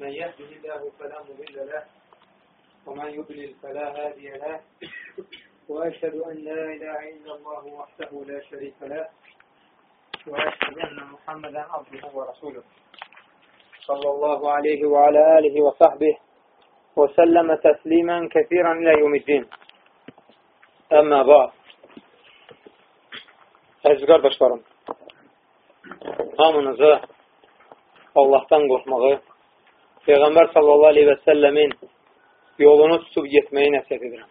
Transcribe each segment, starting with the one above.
من يهده الله فلا مضل له ومن يضلل فلا هادي له. وأشهد أن لا إله إلا الله وحده لا شريك له. وأشهد أن محمدا عبده ورسوله. صلى الله عليه وعلى آله وصحبه وسلم تسليما كثيرا إلى يوم الدين. أما بعد. Əziz qardaşlarım, hamınıza Allahdan qorxmağı, Peyğəmbər sallallahu aleyhi və səlləmin yolunu tutub getməyi nəsiyyət edirəm.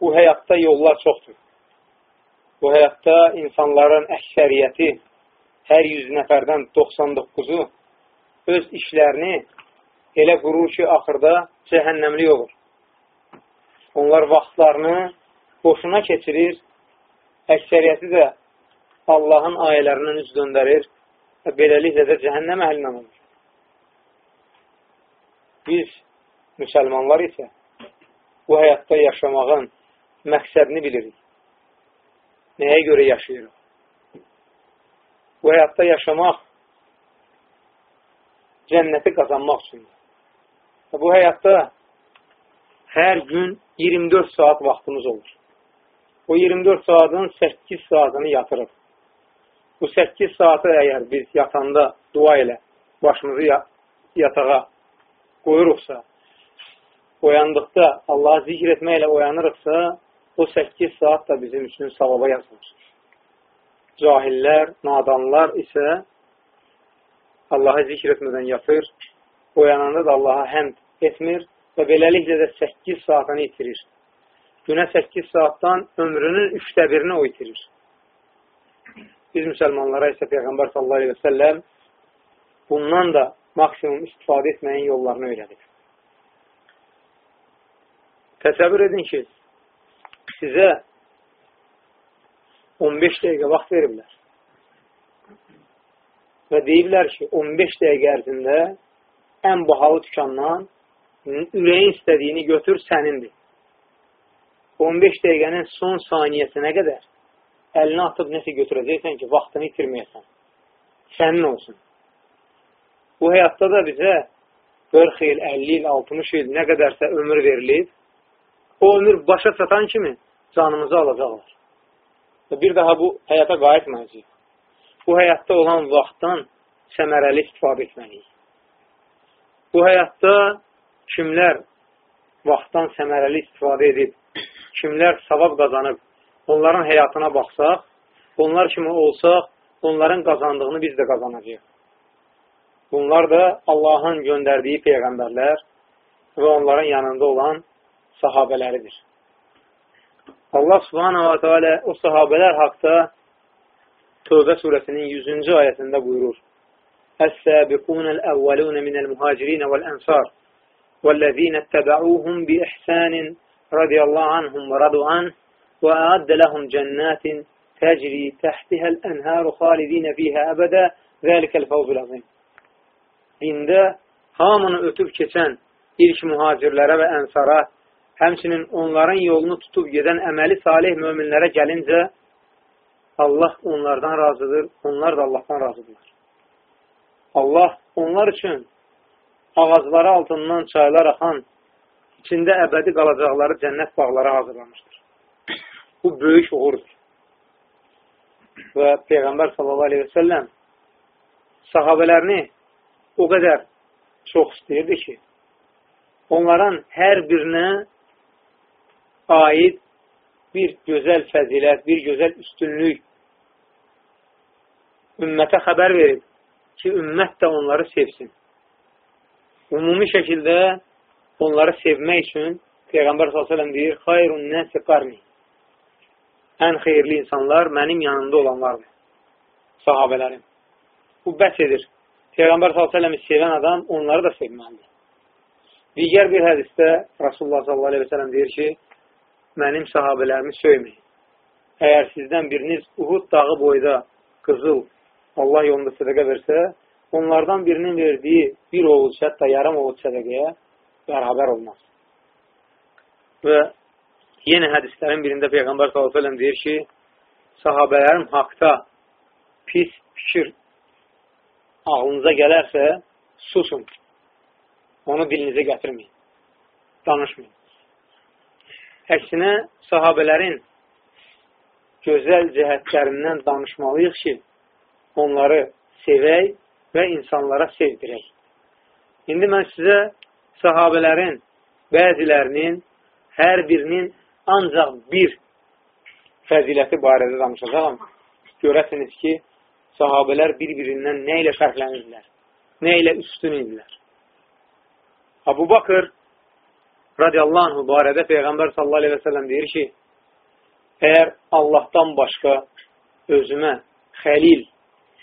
Bu həyatda yollar çoxdur. Bu həyatda insanların əksəriyyəti, hər 100 nəfərdən 99-u öz işlərini elə qurur ki, axırda cəhənnəmli olur. Onlar vaxtlarını boşuna keçirir, əksəriyyəti də Allahın ayələrindən üz döndərir və beləliklə də cəhənnəm əhlindən olur. Biz, müsəlmanlar isə bu həyatda yaşamağın məqsədini bilirik. Nəyə görə yaşayırıq? Bu həyatda yaşamaq cənnəti qazanmaq üçündür. Bu həyatda hər gün 24 saat vaxtımız olur. O 24 saatın 8 saatını yatırıq. Bu 8 saatı əgər biz yatanda dua ilə başımızı yatağa qoyuruqsa, oyandıqda Allahı zikr etməklə oyanırıqsa, o 8 saat da bizim üçün savaba yazılır. Cahillər, nadanlar isə Allahı zikr etmədən yatır, oyananda da Allaha həmd etmir və beləliklə də 8 saatını itirir günə 8 saatdan ömrünün üçdə birini o itirir. Biz müsəlmanlara isə Peyğəmbər sallallahu aleyhi və səlləm bundan da maksimum istifadə etməyin yollarını öyrədir. Təsəvvür edin ki, sizə 15 dəqiqə vaxt veriblər. Və deyiblər ki, 15 dəqiqə ərzində ən bahalı dükandan ürəyin istədiyini götür, sənindir. 15 dəqiqənin son saniyəsinə qədər əlinə atıb nəsə götürəcəksən ki, vaxtını itirməyəsən. Sənin olsun. Bu həyatda da bizə 40 il, 50 il, 60 il, nə qədərsə ömür verilib, o ömür başa çatan kimi canımızı alacaqlar. Və bir daha bu həyata qayıtmayacaq. Bu həyatda olan vaxtdan səmərəli istifadə etməliyik. Bu həyatda kimlər vaxtdan səmərəli istifadə edib kimlər savab qazanıb, onların həyatına baxsaq, onlar kimi olsaq, onların qazandığını biz də qazanacaq. Bunlar da Allahın göndərdiyi peyğəmbərlər və onların yanında olan sahabələridir. Allah subhanahu wa ta'ala o sahabələr haqda Tövbə surəsinin 100-cü ayətində buyurur. Əs-səbiqunəl əvvəlunə minəl mühacirinə vəl-ənsar vəl-ləzīnə təbə'uhum bi ihsanin radiyallahu anhum və radu an və əaddə ləhum cənnatin təcri təhtihəl ənhəru xalidinə fiyhə əbədə zəlikəl fəvzul azim. Dində hamını ötüb keçən ilk mühacirlərə və ənsara, həmçinin onların yolunu tutub gedən əməli salih möminlərə gəlincə, Allah onlardan razıdır, onlar da Allahdan razıdırlar. Allah onlar üçün ağacları altından çaylar axan içində əbədi qalacaqları cənnət bağları hazırlamışdır. Bu böyük uğurdur. Və Peyğəmbər sallallahu aleyhi və səlləm sahabələrini o qədər çox istəyirdi ki, onların hər birinə aid bir gözəl fəzilət, bir gözəl üstünlük ümmətə xəbər verib ki, ümmət də onları sevsin. Ümumi şəkildə onları sevmək üçün Peyğəmbər s.ə.v deyir, xayrun nəsi qarni. Ən xeyirli insanlar mənim yanımda olanlardır. Sahabələrim. Bu bəs edir. Peyğəmbər s.ə.v-i sevən adam onları da sevməlidir. Digər bir hədisdə Rasulullah s.ə.v deyir ki, mənim sahabələrimi söyməyin. Əgər sizdən biriniz Uhud dağı boyda qızıl Allah yolunda sədəqə versə, onlardan birinin verdiyi bir ovuc, hətta yarım ovuc sədəqəyə bərabər olmaz. Və yenə hədislərin birində Peyğəmbər s.ə.v deyir ki, sahabələrim haqda pis fikir ağlınıza gələrsə, susun. Onu dilinizə gətirməyin. Danışmayın. Əksinə, sahabələrin gözəl cəhətlərindən danışmalıyıq ki, onları sevək və insanlara sevdirək. İndi mən sizə sahabələrin bəzilərinin hər birinin ancaq bir fəziləti barədə danışacağım. Görəsiniz ki, sahabələr bir-birindən nə ilə fərqlənirlər, nə ilə üstün idilər. Abu Bakır radiyallahu anh barədə Peyğəmbər sallallahu aleyhi və səlləm deyir ki, əgər Allahdan başqa özümə xəlil,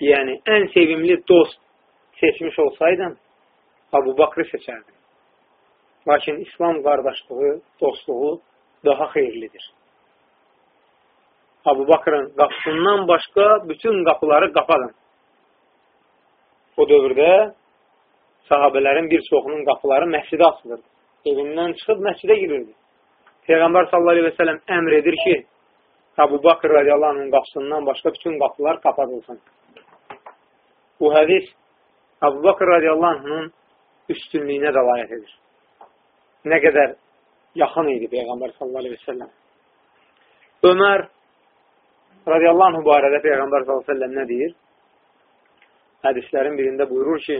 yəni ən sevimli dost seçmiş olsaydım, Abu Bakrı seçərdim. Lakin İslam qardaşlığı, dostluğu daha xeyirlidir. Abu Bakrın qapısından başqa bütün qapıları qapadın. O dövrdə sahabələrin bir çoxunun qapıları məscidə açılırdı. Evindən çıxıb məscidə girirdi. Peyğəmbər sallallahu aleyhi və sələm əmr edir ki, Abu Bakr radiyallahu anhın qapısından başqa bütün qapılar qapadılsın. Bu hədis Abu Bakr radiyallahu anhın üstünlüyünə dəlayət edir. Nə qədər yaxın idi Peyğəmbər sallallahu aleyhi və səlləm. Ömər radiyallahu anh barədə Peyğəmbər s.ə.v nə deyir? Hədislərin birində buyurur ki,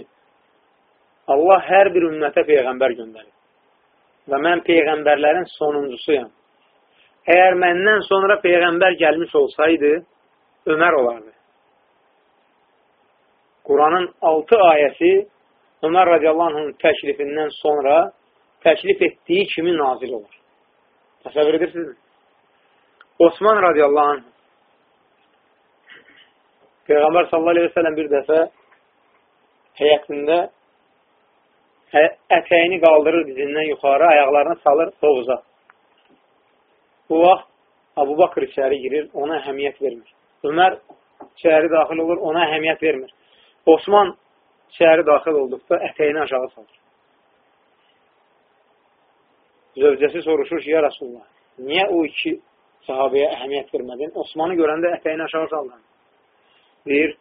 Allah hər bir ümmətə Peyğəmbər göndərir və mən Peyğəmbərlərin sonuncusuyam. Əgər məndən sonra Peyğəmbər gəlmiş olsaydı, Ömər olardı. Quranın 6 ayəsi Ömər radiyallahu anhın təklifindən sonra təklif etdiyi kimi nazil olur. Təsəvvür edirsiniz? Osman radiyallahu anh Peyğəmbər sallallahu aleyhi və sələm bir dəfə həyətində hə, ətəyini qaldırır dizindən yuxarı, ayaqlarını salır hovuza. Bu vaxt Abu Bakır içəri girir, ona əhəmiyyət vermir. Ömər içəri daxil olur, ona əhəmiyyət vermir. Osman içəri daxil olduqda ətəyini aşağı salır. Zövcəsi soruşur ki, ya Rasulullah, niyə o iki sahabəyə əhəmiyyət vermədin? Osmanı görəndə ətəyini aşağı saldın deyir,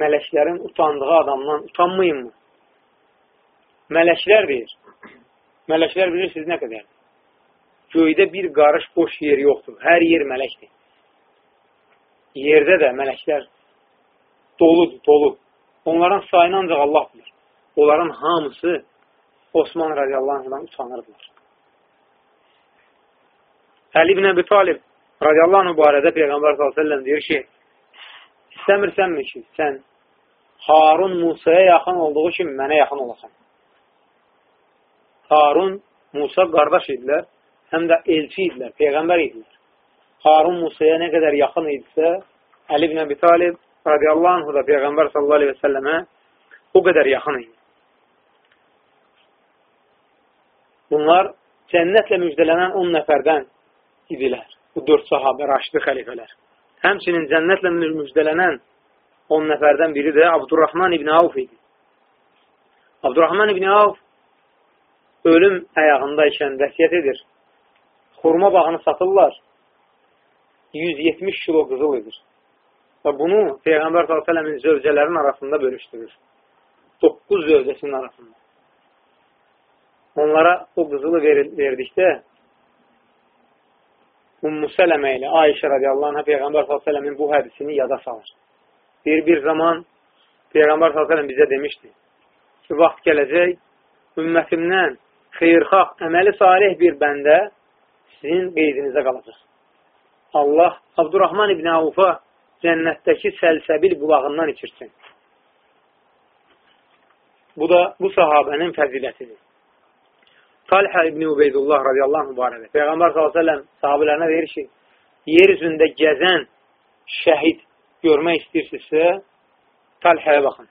mələklərin utandığı adamdan utanmayın mı? Mələklər deyir. Mələklər bilirsiniz nə qədər? Göydə bir qarış boş yer yoxdur. Hər yer mələkdir. Yerdə də mələklər doludur, dolu. Onların sayını ancaq Allah bilir. Onların hamısı Osman radiyallahu anhdan utanırdılar. Əli ibn Əbi Talib radiyallahu anh barədə Peyğəmbər s.ə.v deyir ki, İstəmirsənmi ki, sən Harun Musaya yaxın olduğu kimi mənə yaxın olasan. Harun, Musa qardaş idilər, həm də elçi idilər, peyğəmbər idilər. Harun Musaya nə qədər yaxın idisə, Əli ibn Əbi Talib radiyallahu anhu da Peyğəmbər sallallahu aleyhi və səlləmə o qədər yaxın idi. Bunlar cənnətlə müjdələnən 10 nəfərdən idilər. Bu dörd sahabə, raşidi xəlifələr. Həmçinin cənnətlə müjdələnən 10 nəfərdən biri də Abdurrahman ibn Avf idi. Abdurrahman ibn Avf ölüm əyağında ikən vəsiyyət edir. Xurma bağını satırlar. 170 kilo qızıl edir. Və bunu Peyğəmbər s.ə.v-in zövcələrin arasında bölüşdürür. 9 zövcəsinin arasında. Onlara o qızılı verdikdə Ummu Sələmə ilə Ayşə radiyallahu anhə Peyğəmbər s.ə.v-in bu hədisini yada salır. Bir, bir zaman Peyğəmbər s.ə.v bizə demişdi ki, vaxt gələcək, ümmətimdən xeyrxalq, əməli salih bir bəndə sizin qeydinizə qalacaq. Allah Abdurrahman ibn Avufa cənnətdəki səlsəbil bulağından içirsin. Bu da bu sahabənin fəzilətidir. Talhə ibn Ubeydullah radiyallahu barədə. Peyğəmbər s.ə.v sahabələrinə deyir ki, yer üzündə gəzən şəhid görmək istəyirsinizsə, Talhəyə baxın.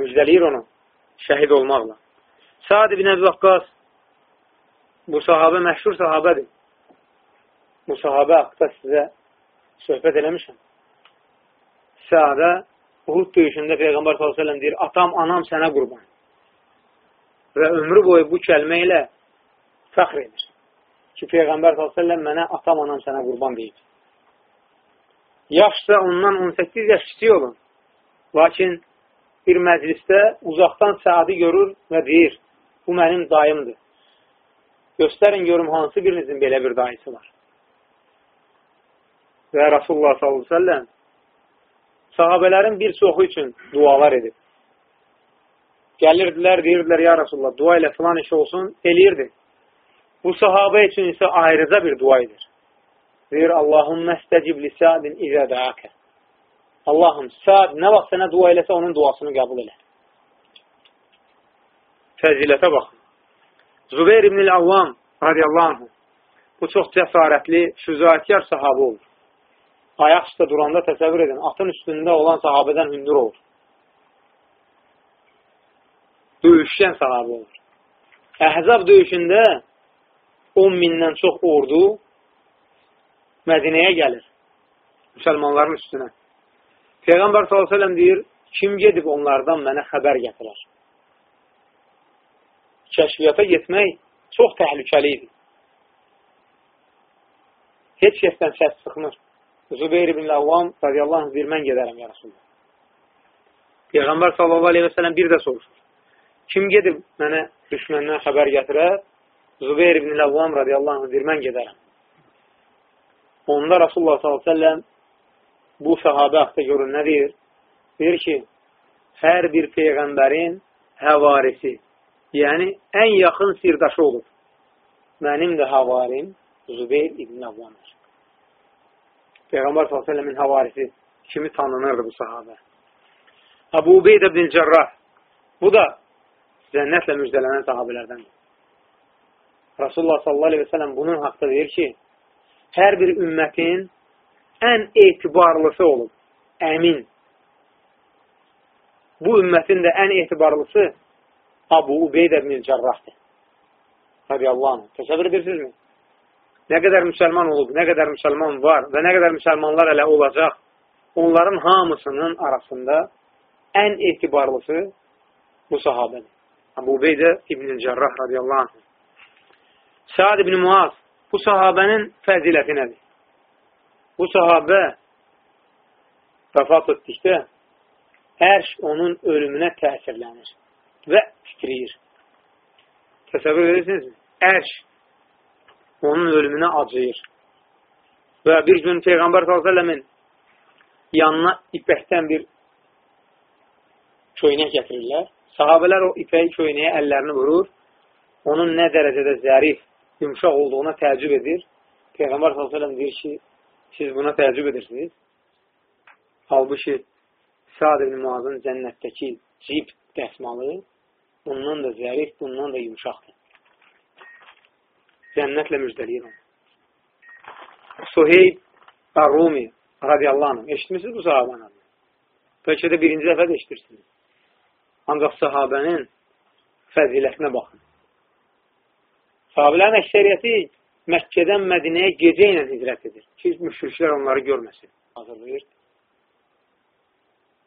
Müjdəliyir onu şəhid olmaqla. Saad ibn Əbi Vaqqas bu sahabə məşhur sahabədir. Bu sahabə haqda sizə söhbət eləmişəm. Saada Uhud döyüşündə Peyğəmbər s.ə.v deyir, atam, anam sənə qurban və ömrü boyu bu kəlmə ilə fəxr edir. Ki, Peyğəmbər s.ə.v mənə atam, anam sənə qurban deyib. Yaşsa ondan 18 yaş kiçik olun. Lakin bir məclisdə uzaqdan Səadi görür və deyir, bu mənim dayımdır. Göstərin görüm hansı birinizin belə bir dayısı var. Və Rasulullah s.ə.v sahabələrin bir çoxu üçün dualar edib. Gəlirdilər, deyirdilər, ya Rasulullah, dua ilə filan iş olsun, eləyirdi. Bu sahabə üçün isə ayrıca bir dua edir. Deyir, Allahümmə istəcib li Sa'din izə dəəkə. Allahım, Sa'd nə vaxt sənə dua eləsə, onun duasını qəbul elə. Fəzilətə baxın. Zübeyir ibn-i Avvam radiyallahu anh bu çox cəsarətli, şüzaiyyar sahabı olur. Ayaq üstə duranda təsəvvür edin, atın üstündə olan sahabədən hündür olur. Döyüşkən sahabı olur. Əhzab döyüşündə 10 mindən çox ordu Mədinəyə gəlir. Müsəlmanların üstünə. Peyğəmbər s.ə.v deyir, kim gedib onlardan mənə xəbər gətirər? Kəşfiyyata getmək çox təhlükəli idi. Heç kəsdən səs çıxmır. Zübeyir ibn Ləvvam radiyallahu anh deyir, mən gedərəm ya Rasulullah. Peyğəmbər sələm bir də soruşur. Kim gedib mənə düşməndən xəbər gətirər? Zübeyir ibn Ləvvam radiyallahu anh deyir, mən gedərəm. Onda Rasulullah s.ə.v bu səhabə haqqda görün nə deyir? Deyir ki, hər bir peyğəmbərin həvarisi, yəni ən yaxın sirdaşı olub. Mənim də havarim Zübeyir ibn Avvamdır. Peyğəmbər s.ə.v-in havarisi kimi tanınırdı bu sahabə. Abu Ubeyd ibn Cərrah bu da cənnətlə müjdələnən sahabələrdən. Rasulullah s.ə.v bunun haqda deyir ki, hər bir ümmətin ən etibarlısı olub, əmin. Bu ümmətin də ən etibarlısı Abu Ubeyd ibn Cərrahdır. Radiyallahu anh. Təsəvvür edirsinizmi? nə qədər müsəlman olub, nə qədər müsəlman var və nə qədər müsəlmanlar hələ olacaq, onların hamısının arasında ən etibarlısı bu sahabədir. Abu Beydə İbn-i Cərrah radiyallahu anh. Saad ibn Muaz bu sahabənin fəziləti nədir? Bu sahabə vəfat etdikdə ərş onun ölümünə təsirlənir və titriyir. Təsəvvür edirsinizmi? Ərş onun ölümünə acıyır. Və bir gün Peyğəmbər s.ə.v-in yanına ipəkdən bir köynək gətirirlər. Sahabələr o ipəyi köynəyə əllərini vurur. Onun nə dərəcədə zərif, yumşaq olduğuna təəccüb edir. Peyğəmbər s.ə.v deyir ki, siz buna təəccüb edirsiniz. Halbuki Sa'd ibn Muazın cənnətdəki cib dəsmalı bundan da zərif, bundan da yumşaqdır cənnətlə müjdəliyir onu. Suheyb Ar-Rumi radiyallahu anh. Eşitmişsiniz bu sahabanı? Bəlkə də birinci dəfə də eşitirsiniz. Ancaq sahabənin fəzilətinə baxın. Sahabələrin əksəriyyəti Məkkədən Mədinəyə gecə ilə hicrət edir. Ki, müşriklər onları görməsin. Hazırlayır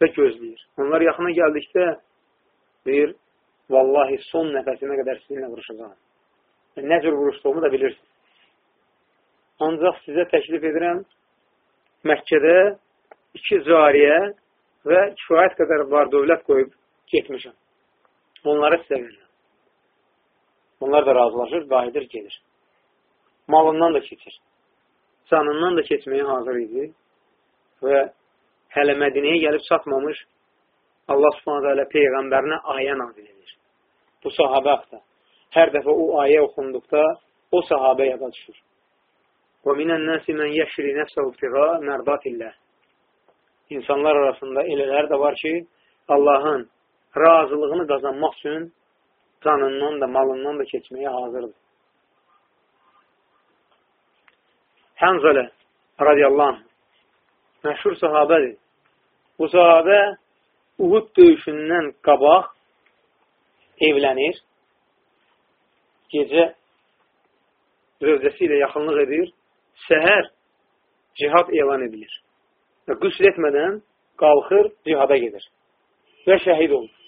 və gözləyir. Onlar yaxına gəldikdə deyir, vallahi son nəfəsimə qədər sizinlə vuruşacağım nə cür vuruşduğumu da bilirsiniz. Ancaq sizə təklif edirəm, Məkkədə iki cariyə və kifayət qədər var dövlət qoyub getmişəm. Onları sizə verirəm. Onlar da razılaşır, qayıdır, gelir. Malından da keçir. Canından da keçməyə hazır idi və hələ Mədinəyə gəlib çatmamış Allah subhanətə alə Peyğəmbərinə ayə nazil edir. Bu sahabə haqda hər dəfə o ayə oxunduqda o sahabə yada düşür. Və minən nəsi mən yəşri nəfsə ibtiqa mərdatilləh. İnsanlar arasında elələr də var ki, Allahın razılığını qazanmaq üçün canından da, malından da keçməyə hazırdır. Hənzələ radiyallahu anh məşhur sahabədir. Bu sahabə Uhud döyüşündən qabaq evlənir gecə zövcəsi ilə yaxınlıq edir, səhər cihad elan edilir. Və qüsl etmədən qalxır, cihada gedir və şəhid olur.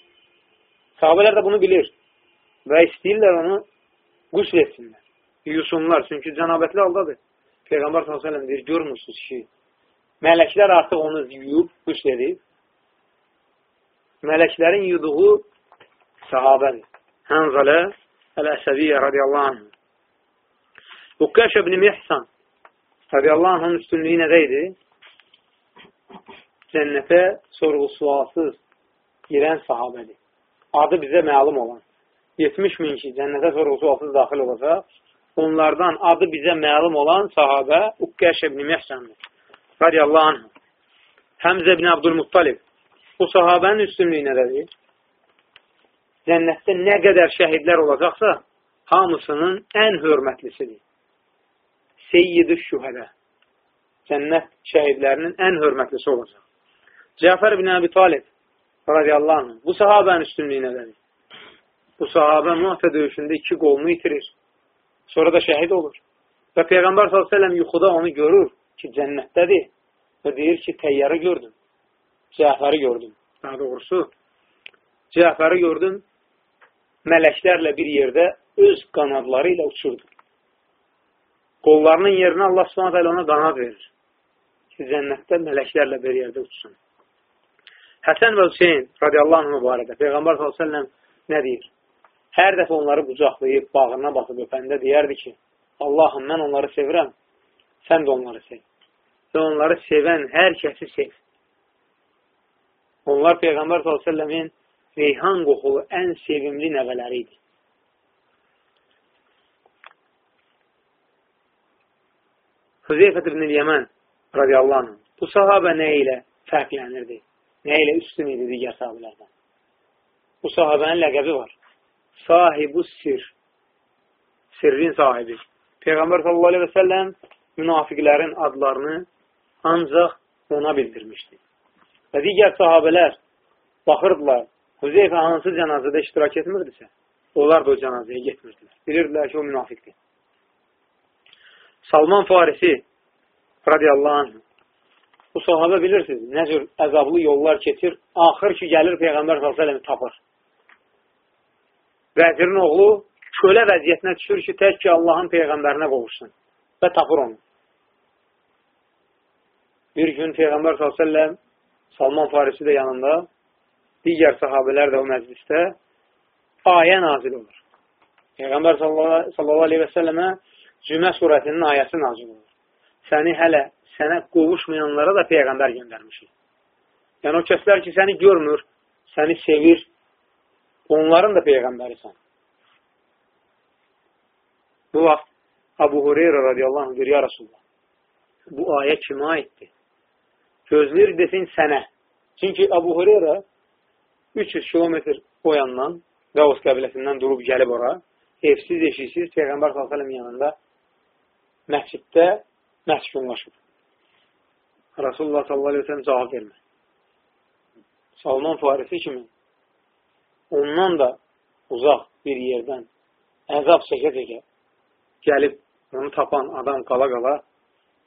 Sahabələr də bunu bilir və istəyirlər onu qüsl etsinlər, yusunlar, çünki cənabətli aldadır. Peyğəmbər s.ə.v deyir, görmürsünüz ki, mələklər artıq onu yuyub, qüsl edib, mələklərin yuduğu sahabədir. Hənzalə Əl-Əsəviyyə radiyallahu anh. Uqqəş ibn Mihsan radiyallahu anhın üstünlüyü nədə idi? Cənnətə sorğu-sualsız girən sahabədir. Adı bizə məlum olan. 70 min ki, cənnətə sorğu-sualsız daxil olacaq. Onlardan adı bizə məlum olan sahabə Uqqəş ibn Mihsandır. Radiyallahu anh. Həmzə ibn Abdülmuttalib. Bu sahabənin üstünlüyü nədədir? Cənnətdə nə qədər şəhidlər olacaqsa, hamısının ən hörmətlisidir. Seyyid-i şühədə. Cənnət şəhidlərinin ən hörmətlisi olacaq. Cəfər ibn Əbi Talib radiyallahu anh. Bu sahabənin üstünlüyü nədədir? Bu sahabə mühtə döyüşündə iki qolunu itirir. Sonra da şəhid olur. Və Peyğəmbər s.ə.v yuxuda onu görür ki, cənnətdədir və deyir ki, təyyarı gördüm. Cəfəri gördüm. Daha doğrusu, Cəfəri gördüm, mələklərlə bir yerdə öz qanadları ilə uçurdu. Qollarının yerinə Allah s.ə.v ona qanad verir ki, cənnətdə mələklərlə bir yerdə uçsun. Həsən və Hüseyin radiyallahu anh mübarədə Peyğəmbər s.ə.v nə deyir? Hər dəfə onları qucaqlayıb, bağrına basıb öpəndə deyərdi ki, Allahım, mən onları sevirəm, sən də onları sev. Və onları sevən hər kəsi sev. Onlar Peyğəmbər s.ə.v-in reyhan qoxulu ən sevimli nəvələri idi. Hüzeyfət ibn-i Yəmən radiyallahu anh, bu sahabə nə ilə fərqlənirdi? Nə ilə üstün idi digər sahabələrdən? Bu sahabənin ləqəbi var. Sahibu sir. Sirrin sahibi. Peyğəmbər sallallahu aleyhi və səlləm münafiqlərin adlarını ancaq ona bildirmişdi. Və digər sahabələr baxırdılar, Hüzeyfə hansı cənazədə iştirak etmirdisə, onlar da o cənazəyə getmirdilər. Bilirdilər ki, o münafiqdir. Salman Farisi radiyallahu anh bu sahabə bilirsiniz, nə cür əzablı yollar keçir, axır ki, gəlir Peyğəmbər s.ə.v tapır. Vəzirin oğlu kölə vəziyyətinə düşür ki, tək ki, Allahın Peyğəmbərinə qovuşsun və tapır onu. Bir gün Peyğəmbər s.ə.v Salman Farisi də yanında, digər sahabələr də o məclisdə ayə nazil olur. Peyğəmbər sallallahu aleyhi və səlləmə Cümə surətinin ayəsi nazil olur. Səni hələ sənə qovuşmayanlara da Peyğəmbər göndərmişik. Yəni, o kəslər ki, səni görmür, səni sevir, onların da Peyğəmbərisən. Bu vaxt Abu Hureyra radiyallahu anh, ya Rasulullah, bu ayə kimə aiddir? gözləyir desin sənə. Çünki Abu Hureyra 300 kilometr o yandan, Davos qəbiləsindən durub gəlib ora, evsiz, eşiksiz Peyğəmbər s.ə.v yanında məsciddə məskunlaşıb. Rasulullah s.ə.v cavab vermə. Salman Farisi kimi ondan da uzaq bir yerdən əzab çəkə-çəkə gəlib onu tapan adam qala-qala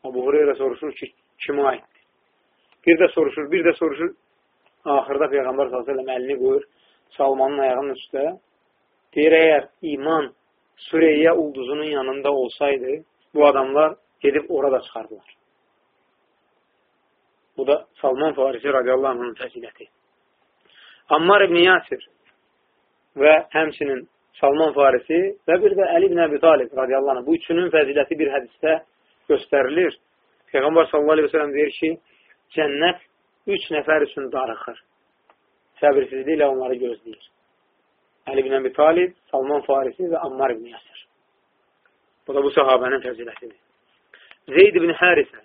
Abu Hureyra soruşur ki, kimə aiddir? Bir də soruşur, bir də soruşur. Axırda Peyğəmbər s.ə.v əlini qoyur Salmanın ayağının üstə. Deyir, əgər iman Süreyyə ulduzunun yanında olsaydı, bu adamlar gedib orada çıxardılar. Bu da Salman Farisi radiyallahu anhın fəziləti. Ammar ibn Yasir və həmçinin Salman Farisi və bir də Əli ibn Əbi Talib radiyallahu anh. Bu üçünün fəziləti bir hədisdə göstərilir. Peyğəmbər sallallahu aleyhi ve sellem deyir ki, cənnət üç nəfər üçün darıxır. Səbirsizliklə onları gözləyir. Əli ibn Əbi Talib, Salman Farisi və Ammar ibn Yasir. Bu da bu sahabənin fəzilətidir. Zeyd ibn Hərisə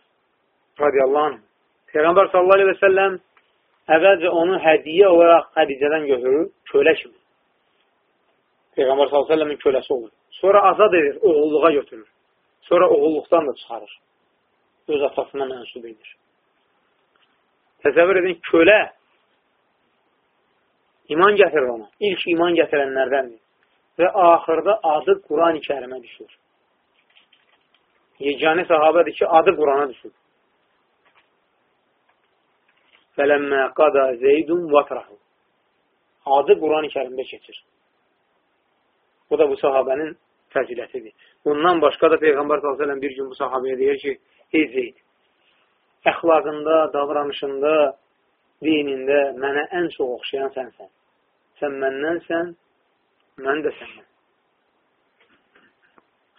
radiyallahu anh. Peyğəmbər sallallahu aleyhi və səlləm əvvəlcə onu hədiyə olaraq Xədicədən götürür, kölə kimi. Peyğəmbər sallallahu aleyhi və səlləmin köləsi olur. Sonra azad edir, oğulluğa götürür. Sonra oğulluqdan da çıxarır. Öz atasına mənsub edir. Təsəvvür edin, kölə iman gətirir ona. İlk iman gətirənlərdəndir. Və axırda adı Quran-ı kərimə düşür. Yeganə sahabədir ki, adı Qurana düşür. Fələmmə qada zeydun vatrahu. Adı Quran-ı kərimdə keçir. Bu da bu sahabənin fəzilətidir. Bundan başqa da Peyğəmbər s.ə.v bir gün bu sahabəyə deyir ki, ey Zeyd, əxlaqında, davranışında, dinində mənə ən çox oxşayan sənsən. Sən məndənsən, mən də səndən.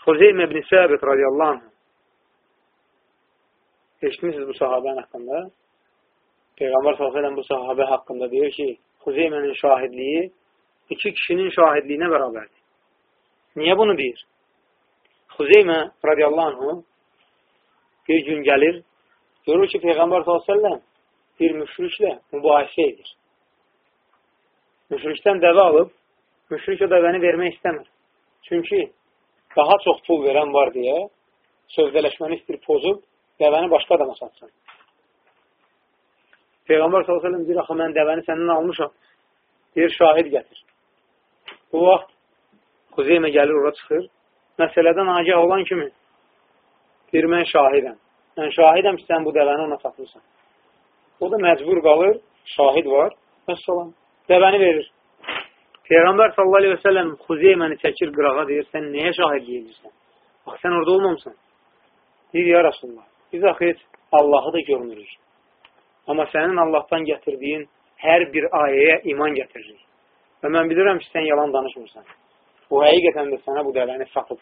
Xuzeymə ibn Səbit radiyallahu anh eşitmişsiniz bu sahabənin haqqında. Peyğəmbər s.ə.v bu sahabə haqqında deyir ki, Xuzeymənin şahidliyi iki kişinin şahidliyinə bərabərdir. Niyə bunu deyir? Xuzeymə radiyallahu anhu bir gün gəlir, görür ki, Peyğəmbər s.ə.v bir müşriklə mübahisə edir. Müşrikdən dəvə alıb, müşrik o dəvəni vermək istəmir. Çünki daha çox pul verən var deyə sövdələşməni istir pozub, dəvəni başqa adama satsın. Peyğəmbər s.ə.v deyir, axı, mən dəvəni səndən almışam. Deyir, şahid gətir. Bu vaxt Xuzeymə gəlir, ora çıxır. Məsələdən agah olan kimi deyir, mən şahidəm. Mən şahidəm ki, sən bu dəvəni ona satırsan. O da məcbur qalır, şahid var, məsələn, dəvəni verir. Peyğəmbər səlləm Xuzeyməni çəkir qırağa deyir, sən nəyə şahidlik edirsən? Bax, sən orada olmamısan. Deyir, ya Rasulullah, biz axı heç Allahı da görmürük. Amma sənin Allahdan gətirdiyin hər bir ayəyə iman gətiririk. Və mən bilirəm ki, sən yalan danışmırsan. O həqiqətən də sənə bu dəvəni satıb.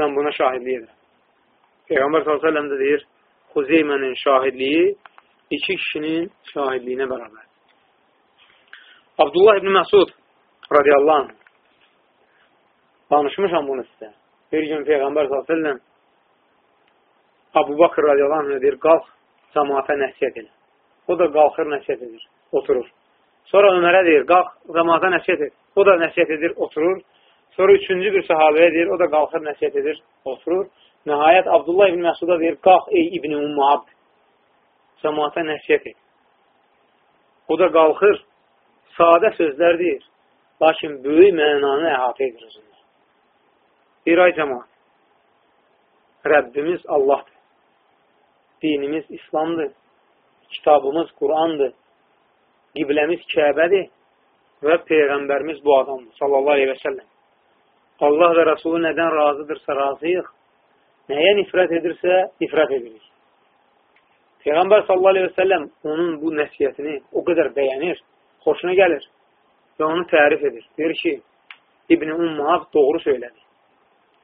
Mən buna şahidlik edirəm. Peyğəmbər s.ə.v də deyir, Xuzeymənin şahidliyi iki kişinin şahidliyinə bərabər. Abdullah ibn Məsud radiyallahu anh danışmışam bunu sizə. Bir gün Peyğəmbər s.ə.v Abu Bakır radiyallahu anh deyir, qalx cəmaata nəsiyyət elə. O da qalxır nəsiyyət edir, oturur. Sonra Ömərə deyir, qalx cəmaata nəsiyyət et. O da nəsiyyət edir, oturur. Sonra üçüncü bir sahabəyə deyir, o da qalxır nəsiyyət edir, oturur. Nəhayət Abdullah ibn Məsuda deyir, qalx ey İbn Ummab, cəmaata nəsiyyət et. O da qalxır, sadə sözlər deyir, lakin böyük mənanı əhatə edir özündə. Bir ay cəmaat, Rəbbimiz Allahdır dinimiz İslamdır, kitabımız Qurandır, qibləmiz Kəbədir və Peyğəmbərimiz bu adamdır, sallallahu aleyhi və səlləm. Allah və Rasulü nədən razıdırsa razıyıq, nəyə nifrət edirsə nifrət edirik. Peyğəmbər sallallahu aleyhi və səlləm onun bu nəsiyyətini o qədər bəyənir, xoşuna gəlir və onu tərif edir. Deyir ki, İbn-i Ummab doğru söylədi.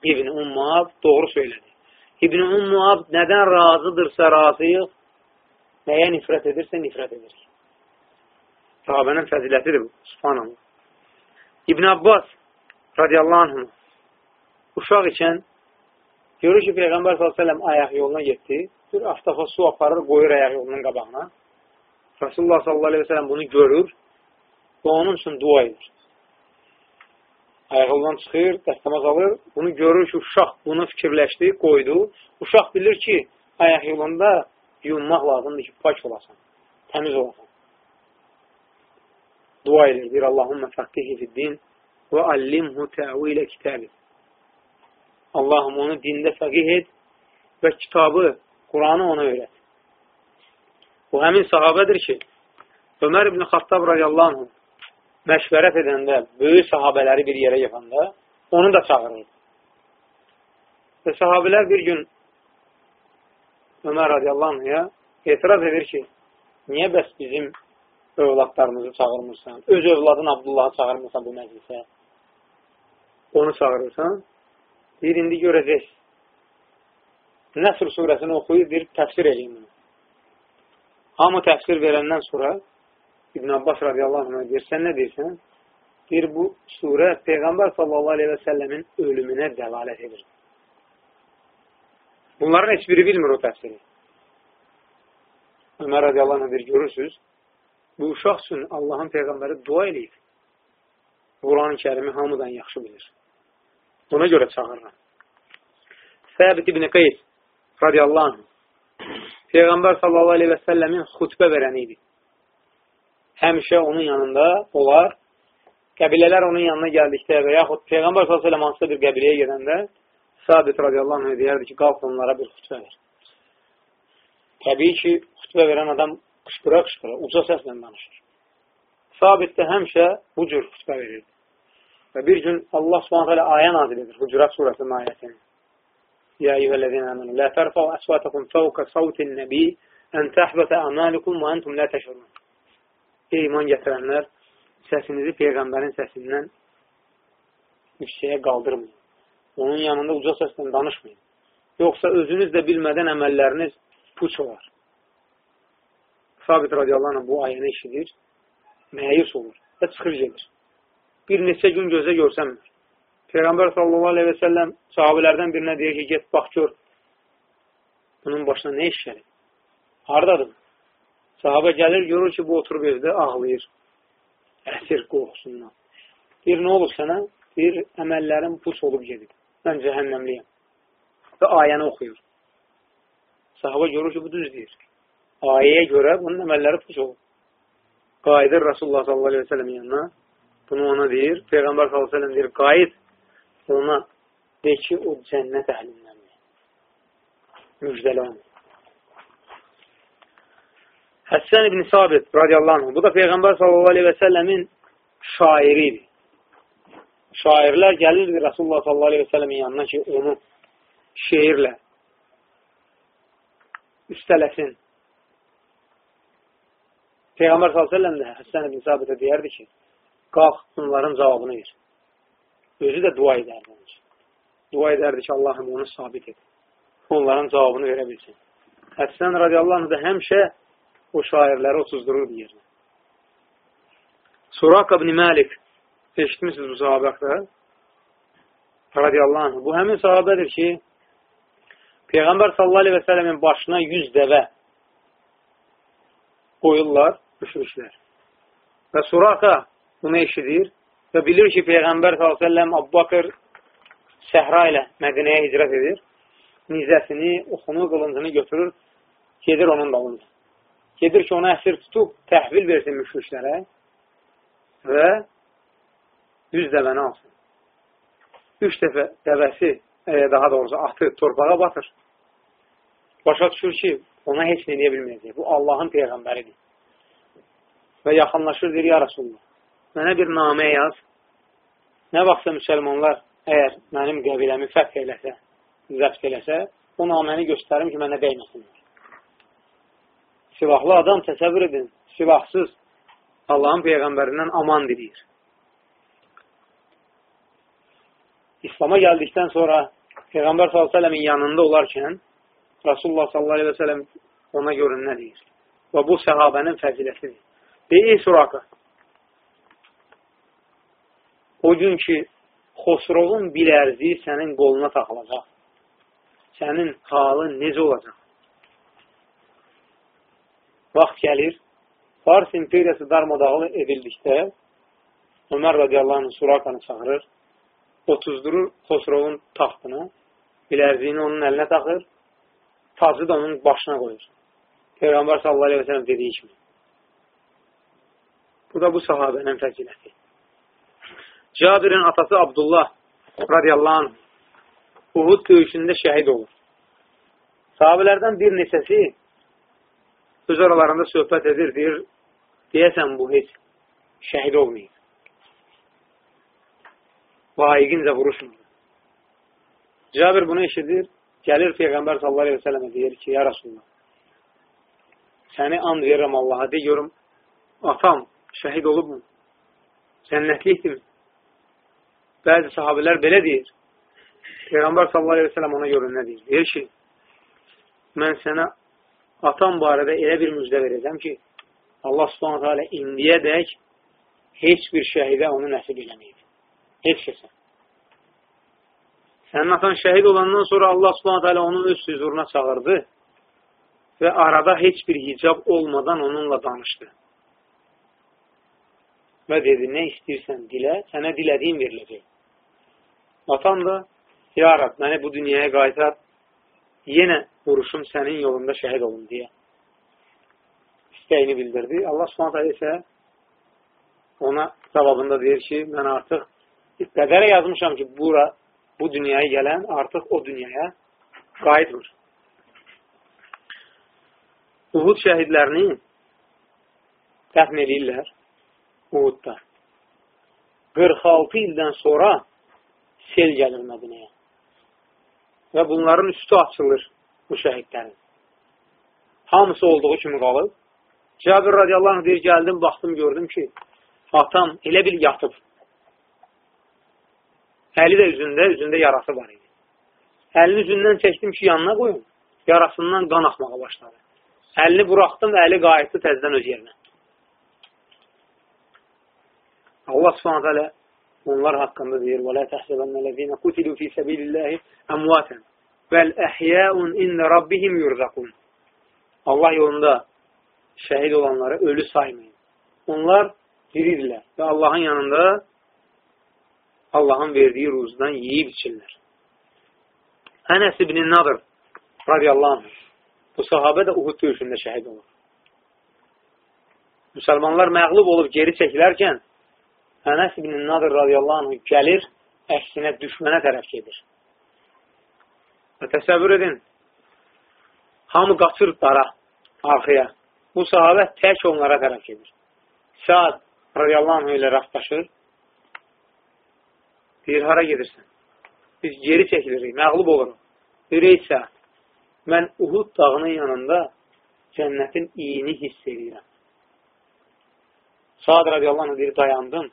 İbn-i Ummab doğru söylədi. İbn-i Ummuab nədən razıdırsa razıyıq, nəyə nifrət edirsə nifrət edirik. Sahabənin fəzilətidir bu, subhanallah. İbn Abbas radiyallahu anh uşaq ikən görür ki, Peyğəmbər s.ə.v ayaq yoluna getdi, bir aftafa su aparır, qoyur ayaq yolunun qabağına. Rasulullah s.ə.v bunu görür və onun üçün dua edir ayağından çıxır, dəstəmaz alır, bunu görür ki, uşaq bunu fikirləşdi, qoydu. Uşaq bilir ki, ayaq yolunda yunmaq lazımdır ki, pak olasan, təmiz olasan. Dua edir, deyir, Allahümmə fəqqihi fiddin və allimhu təvilə kitabi. Allahım onu dində fəqih et və kitabı, Quranı ona öyrət. Bu həmin sahabədir ki, Ömər ibn Xattab radiyallahu anh məşvərət edəndə, böyük sahabələri bir yerə yığanda, onu da çağırır. Və sahabələr bir gün Ömər radiyallahu anhaya etiraz edir ki, niyə bəs bizim övladlarımızı çağırmırsan, öz övladın Abdullahı çağırmırsan bu məclisə, onu çağırırsan, deyir, indi görəcək. Nəsr surəsini oxuyub bir təfsir edeyim bunu. Hamı təfsir verəndən sonra İbn Abbas radiyallahu anh deyir, sən nə deyirsən? Deyir, bu surə Peyğəmbər sallallahu aleyhi və səlləmin ölümünə dəlalət edir. Bunların heç biri bilmir o təfsiri. Ömər radiyallahu anh deyir, görürsünüz, bu uşaq üçün Allahın Peyğəmbəri dua eləyib. Quran-ı kərimi hamıdan yaxşı bilir. Buna görə çağırıram. Səbit ibn Qeys radiyallahu anh Peyğəmbər sallallahu aleyhi və səlləmin xutbə verəni idi həmişə onun yanında olar. Qəbilələr onun yanına gəldikdə və yaxud Peyğəmbər s.ə.v hansısa bir qəbiləyə gedəndə Sabit radiyallahu anh deyərdi ki, qalq onlara bir xütbə ver. Təbii ki, xütbə verən adam qışqıra-qışqıra, uca səslə danışır. Sabit də həmişə bu cür xütbə verirdi. Və bir gün Allah subhanət ayə nazil edir, Hucurat surəsinin ayətini. Ya eyyuhəl-ləzina əmənu, lə tərfəu əsvətəkum fəvqə savtin nəbi ən təhbətə əməlikum və entum lə təşurun. Ey iman gətirənlər, səsinizi Peyğəmbərin səsindən yüksəyə qaldırmayın. Onun yanında uca səslə danışmayın. Yoxsa özünüz də bilmədən əməlləriniz puç olar. Sabit radiyallahu anh bu ayəni işidir, məyus olur və çıxır gedir. Bir neçə gün gözə görsənmir. Peyğəmbər sallallahu aleyhi və səlləm sahabələrdən birinə deyir ki, get bax gör, bunun başına nə iş gəlir? Haradadır? Sahabə gəlir, görür ki, bu oturub evdə ağlayır. Əsir qorxusundan. Deyir, nə olur sənə? Deyir, əməllərim pus olub gedib. Mən cəhənnəmliyəm. Və ayəni oxuyur. Sahabə görür ki, bu düz deyir. Ayəyə görə bunun əməlləri pus olub. Qayıdır Rasulullah sallallahu aleyhi ve sellem yanına. Bunu ona deyir. Peyğəmbər sallallahu aleyhi ve sellem deyir, qayıt ona de ki, o cənnət əhlindəndir. Müjdələ onu. Həssən ibn Sabit radiyallahu anh, bu da Peyğəmbər sallallahu aleyhi və səlləmin şairi idi. Şairlər gəlirdi Rasulullah sallallahu aleyhi və səlləmin yanına ki, onu şeirlə üstələsin. Peyğəmbər sallallahu aleyhi və səlləm də Həssən ibn Sabitə deyərdi ki, qalx bunların cavabını ver. Özü də dua edərdi. Dua edərdi ki, Allahım onu sabit et. Onların cavabını verə bilsin. Həssən radiyallahu anh da həmişə o şairləri otuzdururdu yerinə. Suraq ibn Malik eşitmişsiniz bu sahabəkdə radiyallahu anh. Bu həmin sahabədir ki, Peyğəmbər sallallahu aleyhi və sələmin başına yüz dəvə qoyurlar müşriklər. Və Suraqa bunu eşidir və bilir ki, Peyğəmbər sallallahu aleyhi və səlləm Abbaqır səhra ilə Mədinəyə hicrət edir. Nizəsini, oxunu, qılıncını götürür, gedir onun dalınca gedir ki, ona əsir tutub təhvil versin müşriklərə və 100 dəvəni alsın. Üç dəfə dəvəsi, e, daha doğrusu atı torpağa batır. Başa düşür ki, ona heç nə deyə bilməyəcək. Bu, Allahın Peyğəmbəridir. Və yaxınlaşır, deyir, ya Rasulullah, mənə bir namə yaz. Nə vaxtsa müsəlmanlar əgər mənim qəbiləmi fəth eləsə, zəbt eləsə, o naməni göstərim ki, mənə dəyməsinlər silahlı adam təsəvvür edin, silahsız Allahın Peyğəmbərindən aman diləyir. İslam'a gəldikdən sonra Peyğəmbər s.ə.v-in yanında olarkən Rasulullah s.ə.v ona görün nə deyir? Və bu səhabənin fəzilətidir. Deyir Suraka, o gün ki, Xosrovun bir ərzi sənin qoluna taxılacaq. Sənin halın necə olacaq? Vaxt gəlir, Fars imperiyası darmadağılı edildikdə Ömər radiyallahu anh Surakanı çağırır, otuzdurur Xosrovun taxtını, bilərziyini onun əlinə taxır, tacı da onun başına qoyur. Peyğəmbər sallallahu aleyhi ve sellem dediyi kimi. Bu da bu sahabənin fəziləti. Cabirin atası Abdullah radiyallahu anh Uhud döyüşündə şəhid olur. Sahabələrdən bir neçəsi öz aralarında söhbət edir, deyir, deyəsən bu heç şəhid olmayıb. Layiqincə vuruşmur. Cabir bunu eşidir, gəlir Peyğəmbər sallallahu aleyhi ve sələmə deyir ki, ya Rasulullah, səni and verirəm Allaha, de görüm, atam şəhid olubmu? Cənnətlikdir. Bəzi sahabələr belə deyir. Peyğəmbər sallallahu aleyhi ve sələm ona görün nə deyir? Deyir ki, mən sənə atam barədə elə bir müjdə verəcəm ki, Allah subhanətə alə indiyədək heç bir şəhidə onu nəsib eləməyib. Heç kəsə. Sənin atan şəhid olandan sonra Allah subhanətə alə onu öz hüzuruna çağırdı və arada heç bir hicab olmadan onunla danışdı. Və dedi, nə istəyirsən dilə, sənə dilədiyin veriləcək. Atan da, ya Rab, məni bu dünyaya qaytar, yenə vuruşum sənin yolunda şəhid olun deyə istəyini bildirdi. Allah subhanətə isə ona cavabında deyir ki, mən artıq qədərə yazmışam ki, bura, bu dünyaya gələn artıq o dünyaya qayıtmır. Uhud şəhidlərini dəfn edirlər Uhudda. 46 ildən sonra sel gəlir Mədinəyə və bunların üstü açılır bu şəhidlərin. Hamısı olduğu kimi qalıb. Cabir radiyallahu anh deyir, gəldim, baxdım, gördüm ki, atam elə bil yatıb. Əli də üzündə, üzündə yarası var idi. Əlini üzündən çəkdim ki, yanına qoyum. Yarasından qan axmağa başladı. Əlini buraxdım, əli qayıtdı təzdən öz yerinə. Allah subhanət hələ onlar haqqında deyir, وَلَا تَحْسَبَنَّ الَّذِينَ قُتِلُوا فِي سَبِيلِ اللّٰهِ أَمْوَاتًا بَلْ أَحْيَاءٌ اِنَّ رَبِّهِمْ يُرْزَقُونَ Allah yolunda şəhid olanları ölü saymayın. Onlar diridirlər və Allahın yanında Allahın verdiyi ruzdan yeyib içirlər. Ənəs ibn Nadir radiyallahu anh bu sahabə də Uhud döyüşündə şəhid olur. Müsəlmanlar məqlub olub geri çəkilərkən Ənəs ibn Nadir radiyallahu anh gəlir, əksinə düşmənə tərəf gedir. Və təsəvvür edin, hamı qaçır dara, arxaya. Bu sahabə tək onlara tərəf gedir. Saad radiyallahu anh ilə rastlaşır. Deyir, hara gedirsən? Biz geri çəkilirik, məğlub oluruq. Deyir, ey Saad, mən Uhud dağının yanında cənnətin iyini hiss edirəm. Saad radiyallahu anh deyir, dayandım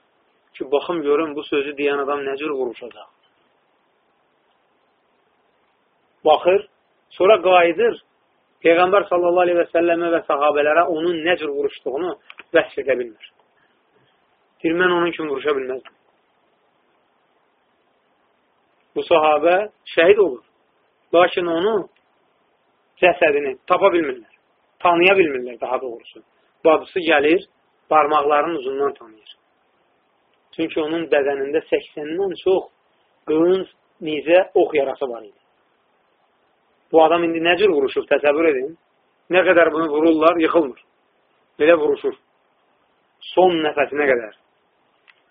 ki, baxım görüm bu sözü deyən adam nə cür vuruşacaq. Baxır, sonra qayıdır, Peyğəmbər sallallahu aleyhi və səlləmə və sahabələrə onun nə cür vuruşduğunu vəsf edə bilmir. Deyir, mən onun kimi vuruşa bilməzdim. Bu sahabə şəhid olur. Lakin onu cəsədini tapa bilmirlər. Tanıya bilmirlər daha doğrusu. Bacısı gəlir, barmaqlarının uzundan tanıyır. Çünki onun bədənində 80-dən çox qılınc, nizə, ox yarası var idi. Bu adam indi nə cür vuruşur, təsəvvür edin. Nə qədər bunu vururlar, yıxılmır. Belə vuruşur. Son nəfəsinə qədər.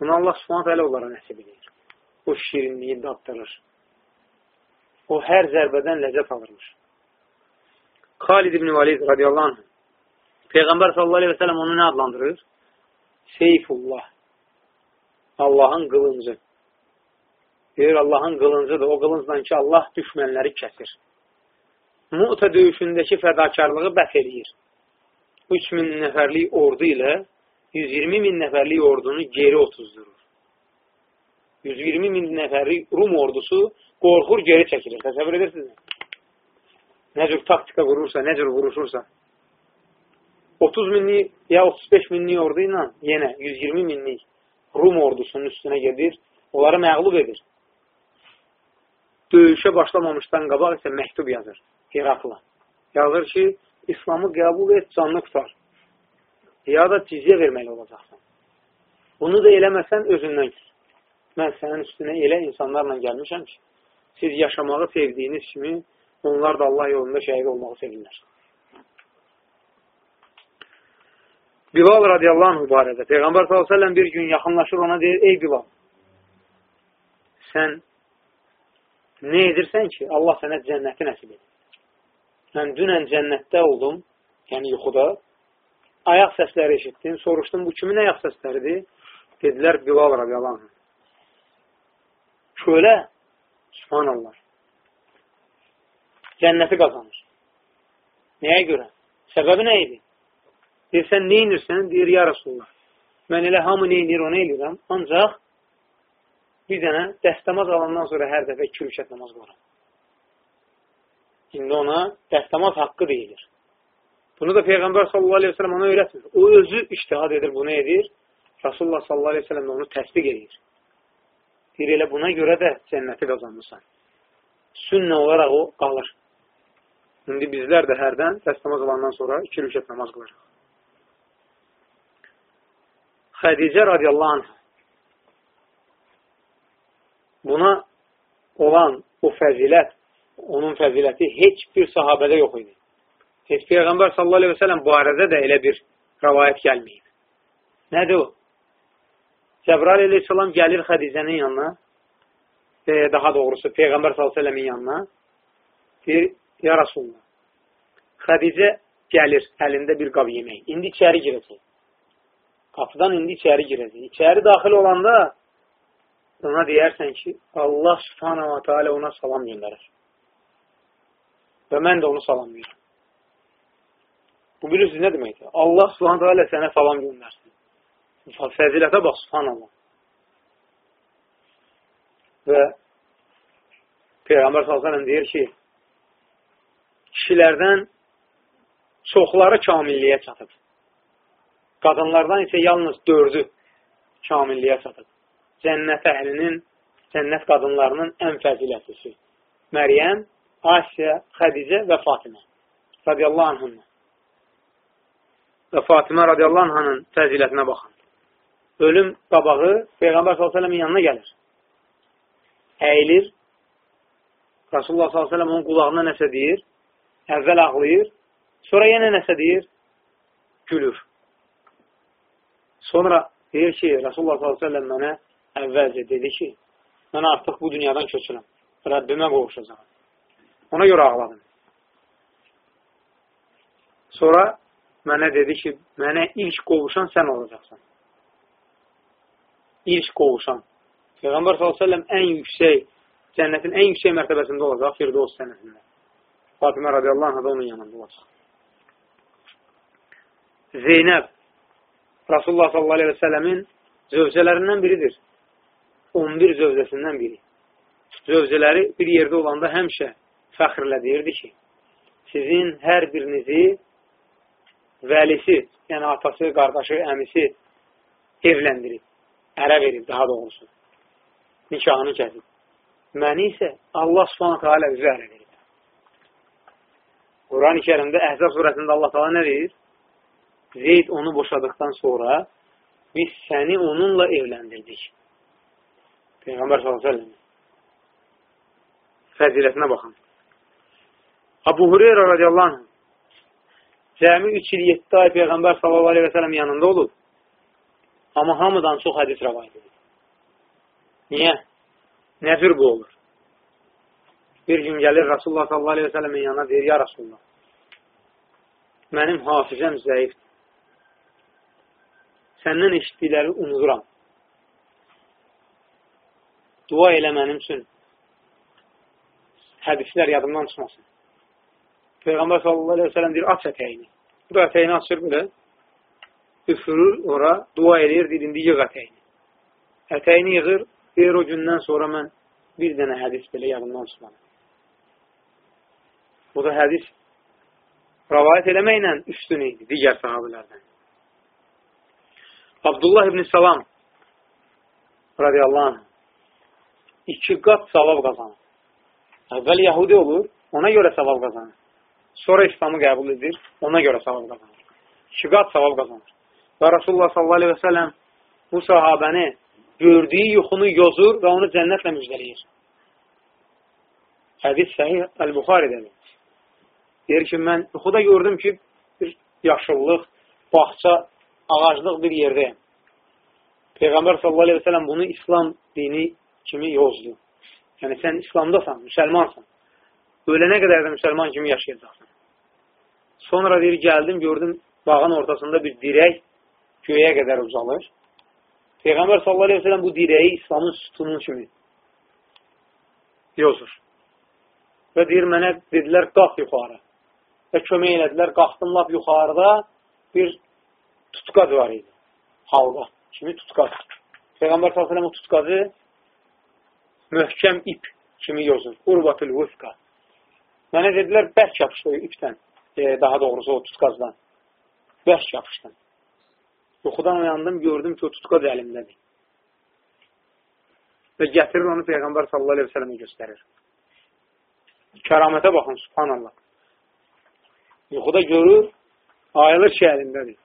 Bunu Allah subhanət hələ onlara nəsib edir. O şirinliyi daddırır. O hər zərbədən ləzzət alırmış. Xalid ibn Valid radiyallahu anh Peyğəmbər sallallahu aleyhi və sələm onu nə adlandırır? Seyfullah. Allahın qılıncı. Deyir, Allahın qılıncıdır. O qılıncla ki, Allah düşmənləri kəsir. Mu'ta döyüşündəki fədakarlığı bəs eləyir. 3000 nəfərlik ordu ilə 120 min nəfərlik ordunu geri otuzdurur. 120 min nəfərlik Rum ordusu qorxur, geri çəkilir. Təsəvvür edirsiniz? Nə cür taktika qurursa, nə cür vuruşursa. 30 minlik ya 35 minlik ordu ilə yenə 120 minlik Rum ordusunun üstünə gedir, onları məğlub edir. Döyüşə başlamamışdan qabaq isə məktub yazır. Herakla. Yazır ki, İslamı qəbul et, canlı qutar. Ya da cizyə verməli olacaqsan. Bunu da eləməsən, özündən küs. Mən sənin üstünə elə insanlarla gəlmişəm ki, siz yaşamağı sevdiyiniz kimi, onlar da Allah yolunda şəhid olmağı sevirlər. Bilal radiyallahu anh barədə Peyğəmbər s.ə.v bir gün yaxınlaşır ona deyir, ey Bilal, sən nə edirsən ki, Allah sənə cənnəti nəsib edir. Mən dünən cənnətdə oldum, yəni yuxuda, ayaq səsləri eşitdim, soruşdum, bu kimin ayaq səsləridir? Dedilər, Bilal radiyallahu anh. Kölə, subhanallah, cənnəti qazanır. Nəyə görə? Səbəbi nə idi? Deyir, sən nə inirsən? Deyir, ya Rasulullah. Mən elə hamı nə inir, onu eləyirəm. Ancaq bir dənə dəstəmaz alandan sonra hər dəfə iki rükət namaz qoram. İndi ona dəstəmaz haqqı deyilir. Bunu da Peyğəmbər sallallahu aleyhi ve sellem ona öyrətmir. O özü iştihad edir, bunu edir. Rasulullah sallallahu aleyhi ve sellem onu təsdiq edir. Deyir, elə buna görə də cənnəti qazanmışsan. Sünnə olaraq o qalır. İndi bizlər də hərdən dəstəmaz alandan sonra iki rükət namaz qılırıq. Xədicə radiyallahu anh buna olan o fəzilət, onun fəziləti heç bir sahabədə yox idi. Heç Peyğəmbər sallallahu aleyhi və sələm barədə də elə bir rəvayət gəlməyib. Nədir o? Cəbrail aleyhissalam gəlir Xədicənin yanına, e, daha doğrusu Peyğəmbər s.ə.v-in yanına, deyir, ya Rasulullah, Xədicə gəlir əlində bir qab yemək. İndi içəri girəcək. Qapıdan indi içəri girəcək. İçəri daxil olanda ona deyərsən ki, Allah subhanahu wa ta'ala ona salam göndərir. Və mən də onu salamlayıram. Bu bilirsiniz nə deməkdir? Allah subhanət hələ sənə salam göndərsin. Fəzilətə bax, subhanallah. Və Peyğəmbər s.ə.v deyir ki, kişilərdən çoxları kamilliyə çatıb. Qadınlardan isə yalnız dördü kamilliyə çatıb. Cənnət əhlinin, cənnət qadınlarının ən fəzilətlisi. Məryəm, Asiya, Xədicə və Fatimə radiyallahu anhınla. Və Fatimə radiyallahu anhının fəzilətinə baxın. Ölüm qabağı Peyğəmbər s.ə.v-in yanına gəlir. Əyilir. Rasulullah s.ə.v onun qulağına nəsə deyir. Əvvəl ağlayır. Sonra yenə nəsə deyir. Gülür. Sonra deyir ki, Rasulullah s.ə.v mənə əvvəlcə dedi ki, mən artıq bu dünyadan köçürəm. Rəbbimə qovuşacağım. Ona görə ağladım. Sonra mənə dedi ki, mənə ilk qovuşan sən olacaqsan. İlk qovuşan. Peyğəmbər s.ə.v ən yüksək, cənnətin ən yüksək mərtəbəsində olacaq, Firdovs sənəsində. Fatimə radiyallahu anh da onun yanında olacaq. Zeynəb Rasulullah s.ə.v-in zövcələrindən biridir. 11 zövcəsindən biri. Zövcələri bir yerdə olanda həmişə fəxrlə deyirdi ki, sizin hər birinizi vəlisi, yəni atası, qardaşı, əmisi evləndirib, ərə verib, daha doğrusu. Nikahını kəsib. Məni isə Allah subhanətə alə üzə ərə verib. Quran-ı kərimdə Əhzab surəsində Allah taala nə deyir? Zeyd onu boşadıqdan sonra biz səni onunla evləndirdik. Peyğəmbər s.ə.v fəzilətinə baxın. Abu Hureyra radiyallahu anh cəmi 3 il 7 ay Peyğəmbər sələm yanında olub. Amma hamıdan çox hədis rəvayət edir. Niyə? Nə cür bu olur? Bir gün gəlir Rasulullah sələmin yanına deyir, ya Rasulullah, mənim hafizəm zəifdir. Səndən eşitdikləri unuduram. Dua elə mənim üçün. Hədislər yadımdan çıxmasın. Peyğəmbər sallallahu aleyhi ve sellem deyir, aç ətəyini. Bu da ətəyini açır belə. Üfürür ora, dua edir, dilində yığ ətəyini. Ətəyini yığır, deyir o gündən sonra mən bir dənə hədis belə yadımdan çıxmadım. Bu da hədis rəvayət eləməklə üstün idi digər sahabilərdən. Abdullah ibn Salam radiyallahu anh iki qat savab qazanır. Əvvəl Yahudi olur, ona görə savab qazanır. Sonra İslamı qəbul edir, ona görə savab qazanır. İki qat savab qazanır. Və Rasulullah sallallahu aleyhi və sələm bu sahabəni gördüyü yuxunu yozur və onu cənnətlə müjdələyir. Hədis səhih Əl-Buxaridədir. Deyir ki, mən yuxuda gördüm ki, bir yaşıllıq, baxça, ağaclıq bir yerdəyəm. Peyğəmbər sallallahu aleyhi və sələm bunu İslam dini kimi yozdu. Yəni, sən İslamdasan, müsəlmansan. Ölənə qədər də müsəlman kimi yaşayacaqsan. Sonra deyir, gəldim, gördüm, bağın ortasında bir dirək göyə qədər uzalır. Peyğəmbər sallallahu aleyhi ve sellem bu dirəyi İslamın sütunu kimi yozur. Və deyir, mənə dedilər, qalx yuxarı. Və kömək elədilər, qalxdım lap yuxarıda bir tutqaz var idi. Halqa kimi tutqaz. Peyğəmbər sellem o tutqazı möhkəm ip kimi yozur. Urbatul vufqa. Mənə dedilər, bərk yapışdı ipdən, e, daha doğrusu o tutqazdan. Bərk yapışdım. Yuxudan uyandım, gördüm ki, o tutqaz əlimdədir. Və gətirir onu Peyğəmbər sallallahu aleyhi ve sələmə göstərir. Kəramətə baxın, subhanallah. Yuxuda görür, ayılır ki, əlindədir.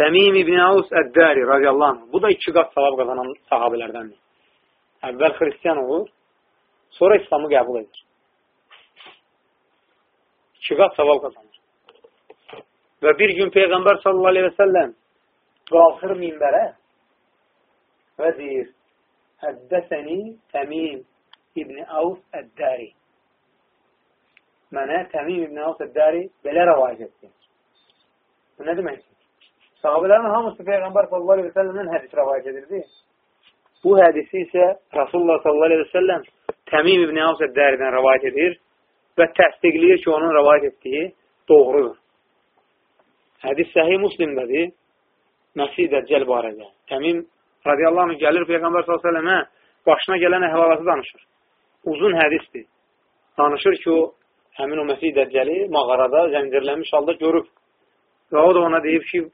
Təmim İbn Avus Əddəri radiyallahu anh. Bu da iki qat savab qazanan sahabilərdəndir. Əvvəl xristiyan olur, Sonra İslamı qəbul edir. İki qat savab qazanır. Və bir gün Peyğəmbər sallallahu aleyhi və səlləm qalxır minbərə və deyir, Həddəsəni Təmim İbni Avf Əddəri. Mənə Təmim İbni Avf Əddəri belə rəvayət etdi. Bu nə deməkdir? Sahabələrin hamısı Peyğəmbər sallallahu aleyhi və səlləmdən hədis rəvayət edirdi. Bu hədisi isə Rasulullah sallallahu aleyhi və səlləm Təmim İbn Avs Əddəridən rəvayət edir və təsdiqləyir ki, onun rəvayət etdiyi doğrudur. Hədis səhih muslimdədir. Məsih Dəccəl barədə. Təmim radiyallahu anh gəlir Peyğəmbər s.ə.və başına gələn əhvalatı danışır. Uzun hədisdir. Danışır ki, o həmin o Məsih Dəccəli mağarada zəncirlənmiş halda görüb. Və o da ona deyib ki,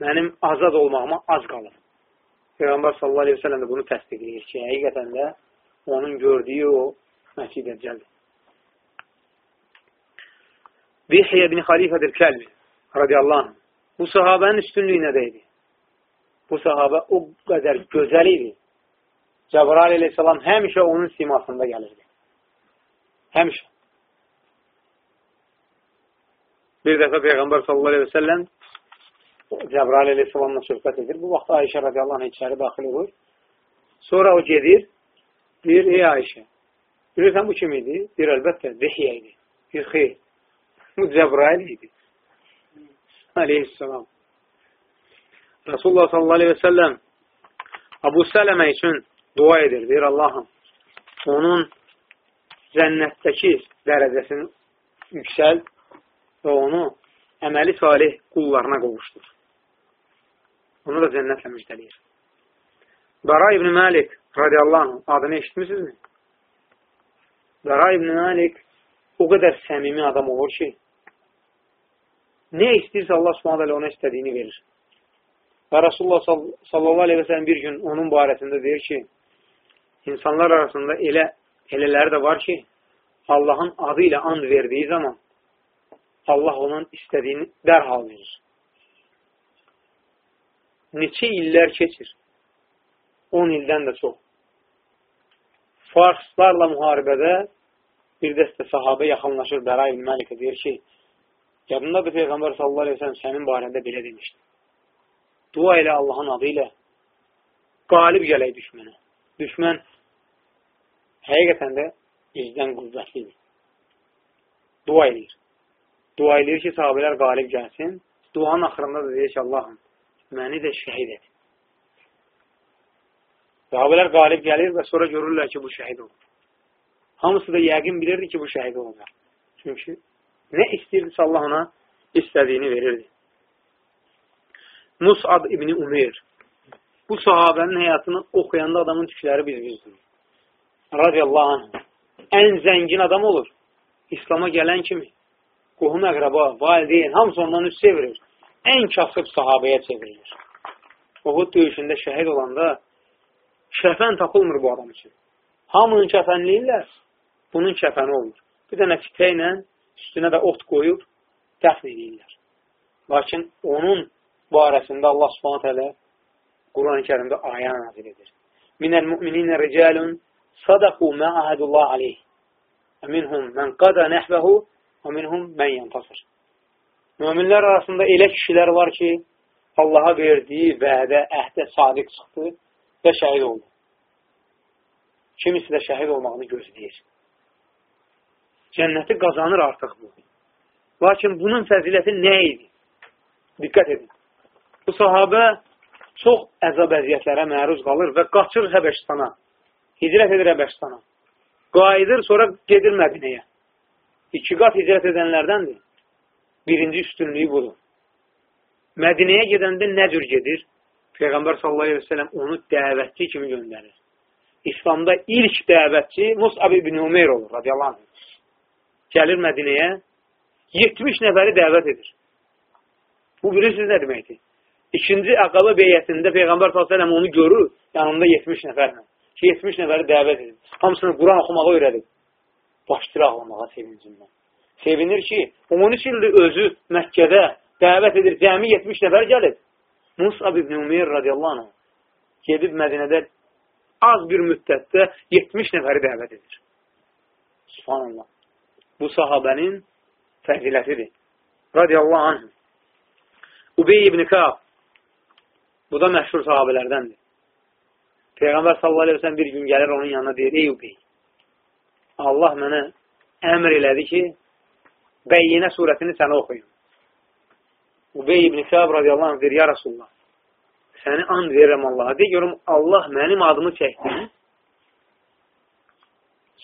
mənim azad olmağıma az qalır. Peyğəmbər sallallahu aleyhi ve sellem də bunu təsdiqləyir ki, həqiqətən də onun gördüyü o Məsih Dəccəldir. Dihyə ibn Xalifədir Kəlbi radiyallahu anh. Bu sahabənin üstünlüyü nədəydi? Bu sahabə o qədər gözəl idi. Cəbrail aleyhissalam həmişə onun simasında gəlirdi. Həmişə. Bir dəfə Peyğəmbər sallallahu aleyhi ve sellem Cəbrail aleyhissalamla söhbət edir. Bu vaxt Ayşə radiyallahu anh içəri daxil olur. Sonra o gedir, deyir, ey Ayşə, bilirsən bu kim idi? Deyir, əlbəttə, Zihyə idi. Deyir, xeyr, bu Cəbrail idi. Aleyhissalam. Rasulullah sallallahu aleyhi ve sellem Abu Sələmə üçün dua edir. Deyir, Allahım, onun cənnətdəki dərəcəsini yüksəl və onu əməli salih qullarına qovuşdur. Onu da cənnətlə müjdələyir. Bara ibn Malik radiyallahu anh adını eşitmişsinizmi? Bara ibn Malik o qədər səmimi adam olur ki, nə istəyirsə Allah subhanələ ona istədiyini verir. Və Rasulullah sallallahu aleyhi və sələm bir gün onun barəsində deyir ki, insanlar arasında elə elələri də var ki, Allahın adı ilə and verdiyi zaman Allah onun istədiyini dərhal verir. Neçə illər keçir? 10 ildən də çox. Farslarla müharibədə bir dəstə sahabə yaxınlaşır Bəra ibn Məlikə deyir ki, yadındadır Peyğəmbər sallallahu aleyhi ve sellem sənin barəndə belə demişdi. Dua ilə Allahın adı ilə qalib gələk düşmənə. Düşmən həqiqətən də izdən qüvvətlidir. Dua edir. Dua edir ki, sahabələr qalib gəlsin. Duanın axırında da deyir ki, Allahım, məni də şəhid et. Sahabələr qalib gəlir və sonra görürlər ki, bu şəhid olur. Hamısı da yəqin bilirdi ki, bu şəhid olacaq. Çünki nə istəyirdisə Allah ona istədiyini verirdi. Mus'ab ibn Umeyr. Bu sahabənin həyatını oxuyanda adamın tükləri biz-bizdir. Radiyallahu anh. Ən zəngin adam olur. İslama gələn kimi. Qohum əqraba, valideyn, hamısı ondan üst çevirir. Ən kasıb sahabəyə çevrilir. Uhud döyüşündə şəhid olanda kəfən tapılmır bu adam üçün. Hamının kəfənliyirlər. Bunun kəfəni olur. Bir dənə fitə ilə üstünə də ot qoyub dəfn edirlər. Lakin onun barəsində Allah subhanət hələ Quran-ı kərimdə ayə nazil edir. Minəl mümininə ricalun sadaku mə ahədullah aleyh. Minhum mən qada nəhbəhu və minhum mən yantasır. Möminlər arasında elə kişilər var ki, Allaha verdiyi vədə, əhdə sadiq çıxdı və şəhid oldu. Kimisi də şəhid olmağını gözləyir. Cənnəti qazanır artıq bu. Lakin bunun fəziləti nə idi? Diqqət edin. Bu sahabə çox əzab əziyyətlərə məruz qalır və qaçır Həbəşistana. Hicrət edir Həbəşistana. Qayıdır, sonra gedir Mədinəyə. İki qat hicrət edənlərdəndir. Birinci üstünlüyü budur. Mədinəyə gedəndə nə cür gedir? Peyğəmbər sallallahu aleyhi ve sellem onu dəvətçi kimi göndərir. İslamda ilk dəvətçi Musab ibn Umeyr olur, radiyallahu anh. Gəlir Mədinəyə, 70 nəfəri dəvət edir. Bu bilirsiniz nə deməkdir? İkinci Əqaba beyyətində Peyğəmbər s.ə.v onu görür, yanında 70 nəfərlə. Ki, 70 nəfəri dəvət edir. Hamısını Quran oxumağa öyrədir. Başlayır ağlamağa sevincindən. Sevinir ki, 13 ildir özü Məkkədə dəvət edir, cəmi 70 nəfər gəlib. Musab ibn Umeyr radiyallahu anh gedib Mədinədə az bir müddətdə 70 nəfəri dəvət edir. Subhanallah. Bu sahabənin fəzilətidir. Radiyallahu anh. Ubey ibn Kab. Bu da məşhur sahabələrdəndir. Peyğəmbər sallallahu aleyhi ve sellem bir gün gəlir onun yanına deyir, ey Ubey, Allah mənə əmr elədi ki, Bəyyinə surətini sənə oxuyun. Ubey ibn Kab radiyallahu anh deyir, ya Rasulullah, səni and verirəm Allaha. Deyir, görüm, Allah mənim adımı çəkdi.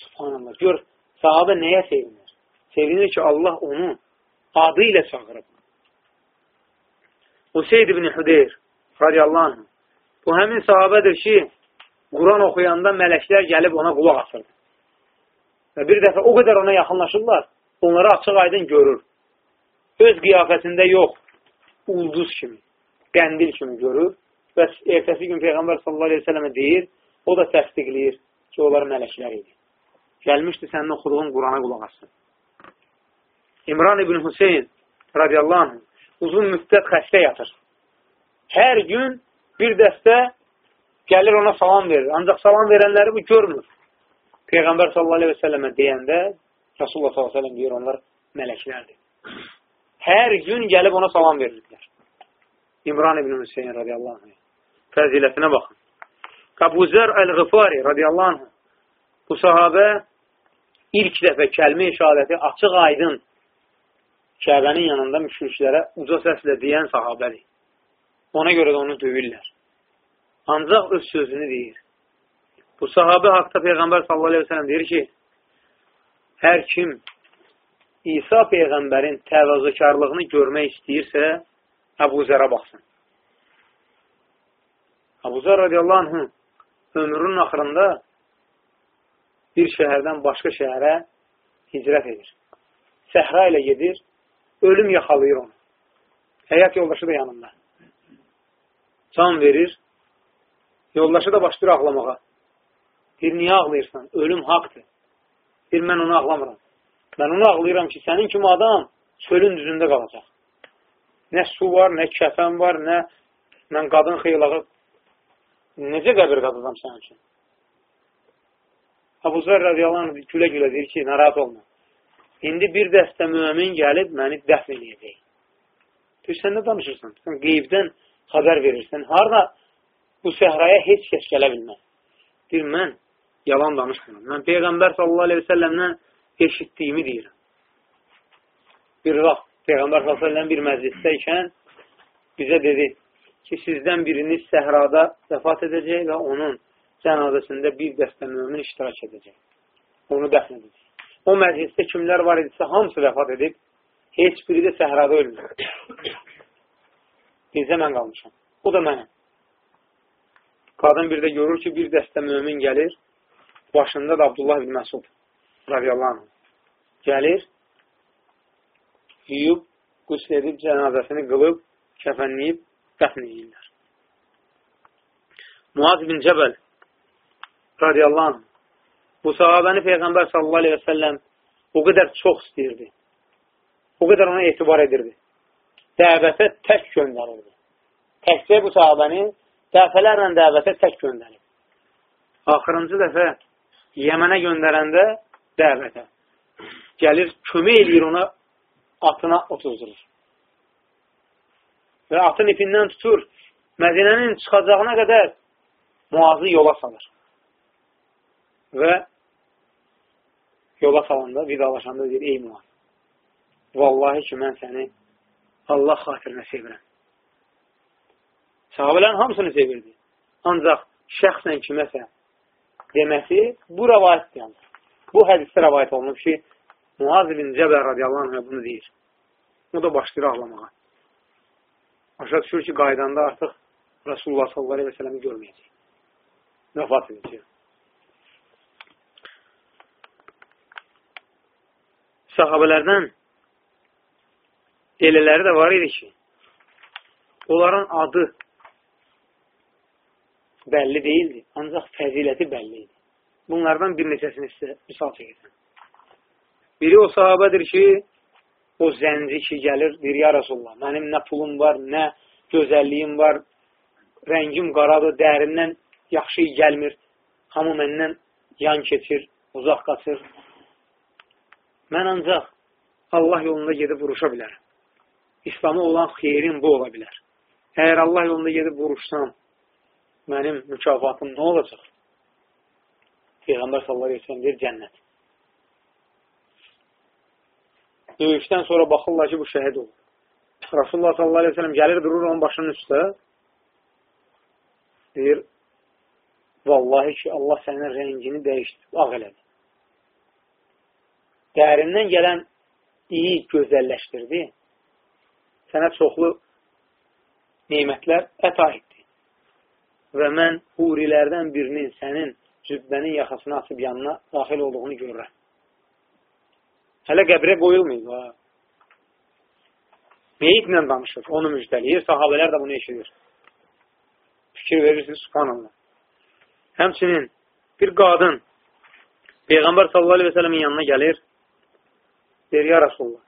Subhanallah. Gör, sahabə nəyə sevinir? Sevinir ki, Allah onu adı ilə çağırıb. Useyd ibn Hüdeyr radiyallahu anh bu həmin sahabədir ki, Quran oxuyanda mələklər gəlib ona qulaq asırdı. Və bir dəfə o qədər ona yaxınlaşırlar, onları açıq aydın görür. Öz qiyafətində yox, ulduz kimi, qəndil kimi görür və ertəsi gün Peyğəmbər sallallahu aleyhi ve sələmə deyir, o da təsdiqləyir ki, onlar mələklər idi. Gəlmişdi sənin oxuduğun Qurana qulaq assın. İmran ibn Hüseyin radiyallahu anh uzun müddət xəstə yatır. Hər gün bir dəstə gəlir ona salam verir. Ancaq salam verənləri bu görmür. Peyğəmbər sallallahu aleyhi və səlləmə deyəndə Rasulullah səlləm deyir, onlar mələklərdir. Hər gün gəlib ona salam verirdilər. İmran ibn Hüseyin radiyallahu anh. Fəzilətinə baxın. Qabuzər Əl-Ğıfari radiyallahu anh. Bu sahabə ilk dəfə kəlmə işarəti açıq aydın Kəbənin yanında müşriklərə uca səslə deyən sahabədir. Ona görə də onu döyürlər. Ancaq öz sözünü deyir. Bu sahabə haqda Peyğəmbər sallallahu aleyhi ve sellem deyir ki, hər kim İsa Peyğəmbərin təvazökarlığını görmək istəyirsə, Əbu Zərə baxsın. Əbu Zər radiyallahu anh ömrünün axırında bir şəhərdən başqa şəhərə hicrət edir. Səhra ilə gedir, ölüm yaxalayır onu. Həyat yoldaşı da yanında. Can verir, yoldaşı da başlayır ağlamağa. Deyir, niyə ağlayırsan? Ölüm haqdır. Deyir, mən onu ağlamıram. Mən onu ağlayıram ki, sənin kimi adam çölün düzündə qalacaq. Nə su var, nə kəfən var, nə mən qadın xeylağı necə qəbir qazıdam sənin üçün? Abu Zər radiyallahu gülə-gülə deyir ki, narahat olma. İndi bir dəstə müəmin gəlib məni dəfn edəcək. Deyir, sən nə danışırsan? Sən qeybdən xəbər verirsən. Harada bu səhraya heç kəs gələ bilməz. Deyir, mən yalan danışmıram. Mən Peyğəmbər sallallahu aleyhi ve səlləmdən eşitdiyimi deyirəm. Bir vaxt Peyğəmbər sallallahu aleyhi ve bir məclisdəykən bizə dedi ki, sizdən biriniz səhrada vəfat edəcək və onun cənazəsində bir dəstə mümin iştirak edəcək. Onu dəfn edəcək. O məclisdə kimlər var idisə, hamısı vəfat edib, heç biri də səhrada ölmür. Bizə mən qalmışam. O da mənəm. Qadın bir də görür ki, bir dəstə mümin gəlir, başında da Abdullah ibn Məsud radiyallahu anh gəlir, yuyub, qüsl edib, cənazəsini qılıb, kəfənləyib, dəfn edirlər. Muaz bin Cəbəl radiyallahu anh Bu sahabəni Peyğəmbər sallallahu aleyhi və səlləm o qədər çox istəyirdi. O qədər ona etibar edirdi. Dəvətə tək göndərirdi. Təkcə bu sahabəni dəfələrlə dəvətə tək göndərir. Axırıncı dəfə Yəmənə göndərəndə dəvətə gəlir, kömək eləyir ona atına otuzdurur. Və atın ipindən tutur, Mədinənin çıxacağına qədər muazı yola salır. Və yola salanda, vidalaşanda deyir, ey Muaz, vallahi ki, mən səni Allah xatirinə sevirəm. Sahabələrin hamısını sevirdi. Ancaq şəxsən kiməsə deməsi bu rəvayətdir. Yəni. Bu hədisdə rəvayət olunub ki, Muaz ibn Cəbər radiyallahu anh bunu deyir. O da başlayır ağlamağa. Başa düşür ki, qaydanda artıq Rasulullah sallallahu aleyhi və sələmi görməyəcək. Vəfat edəcək. sahabələrdən elələri də var idi ki, onların adı bəlli deyildi, ancaq fəziləti bəlli idi. Bunlardan bir neçəsini sizə misal çəkəcəm. Biri o sahabədir ki, o zənci ki, gəlir, deyir, ya Rasulullah, mənim nə pulum var, nə gözəlliyim var, rəngim qaradır, dərindən yaxşı gəlmir, hamı məndən yan keçir, uzaq qaçır, Mən ancaq Allah yolunda gedib vuruşa bilərəm. İslamı olan xeyrin bu ola bilər. Əgər Allah yolunda gedib vuruşsam, mənim mükafatım nə olacaq? Peyğəmbər sallallahu aleyhi ve sellem deyir, cənnət. Döyüşdən sonra baxırlar ki, bu şəhid olur. Rasulullah sallallahu aleyhi ve sellem gəlir, durur onun başının üstə, deyir, vallahi ki, Allah sənin rəngini dəyişdi, ağ elədi dərindən gələn iyi gözəlləşdirdi. Sənə çoxlu neymətlər əta etdi. Və mən hurilərdən birinin sənin cübbənin yaxasını açıb yanına daxil olduğunu görürəm. Hələ qəbrə qoyulmayıb. Ha. Meyitlə danışır, onu müjdəliyir, sahabələr də bunu eşidir. Fikir verirsiniz, subhanallah. Həmçinin bir qadın Peyğəmbər sallallahu aleyhi və sələmin yanına gəlir, deyir, ya Rasulullah,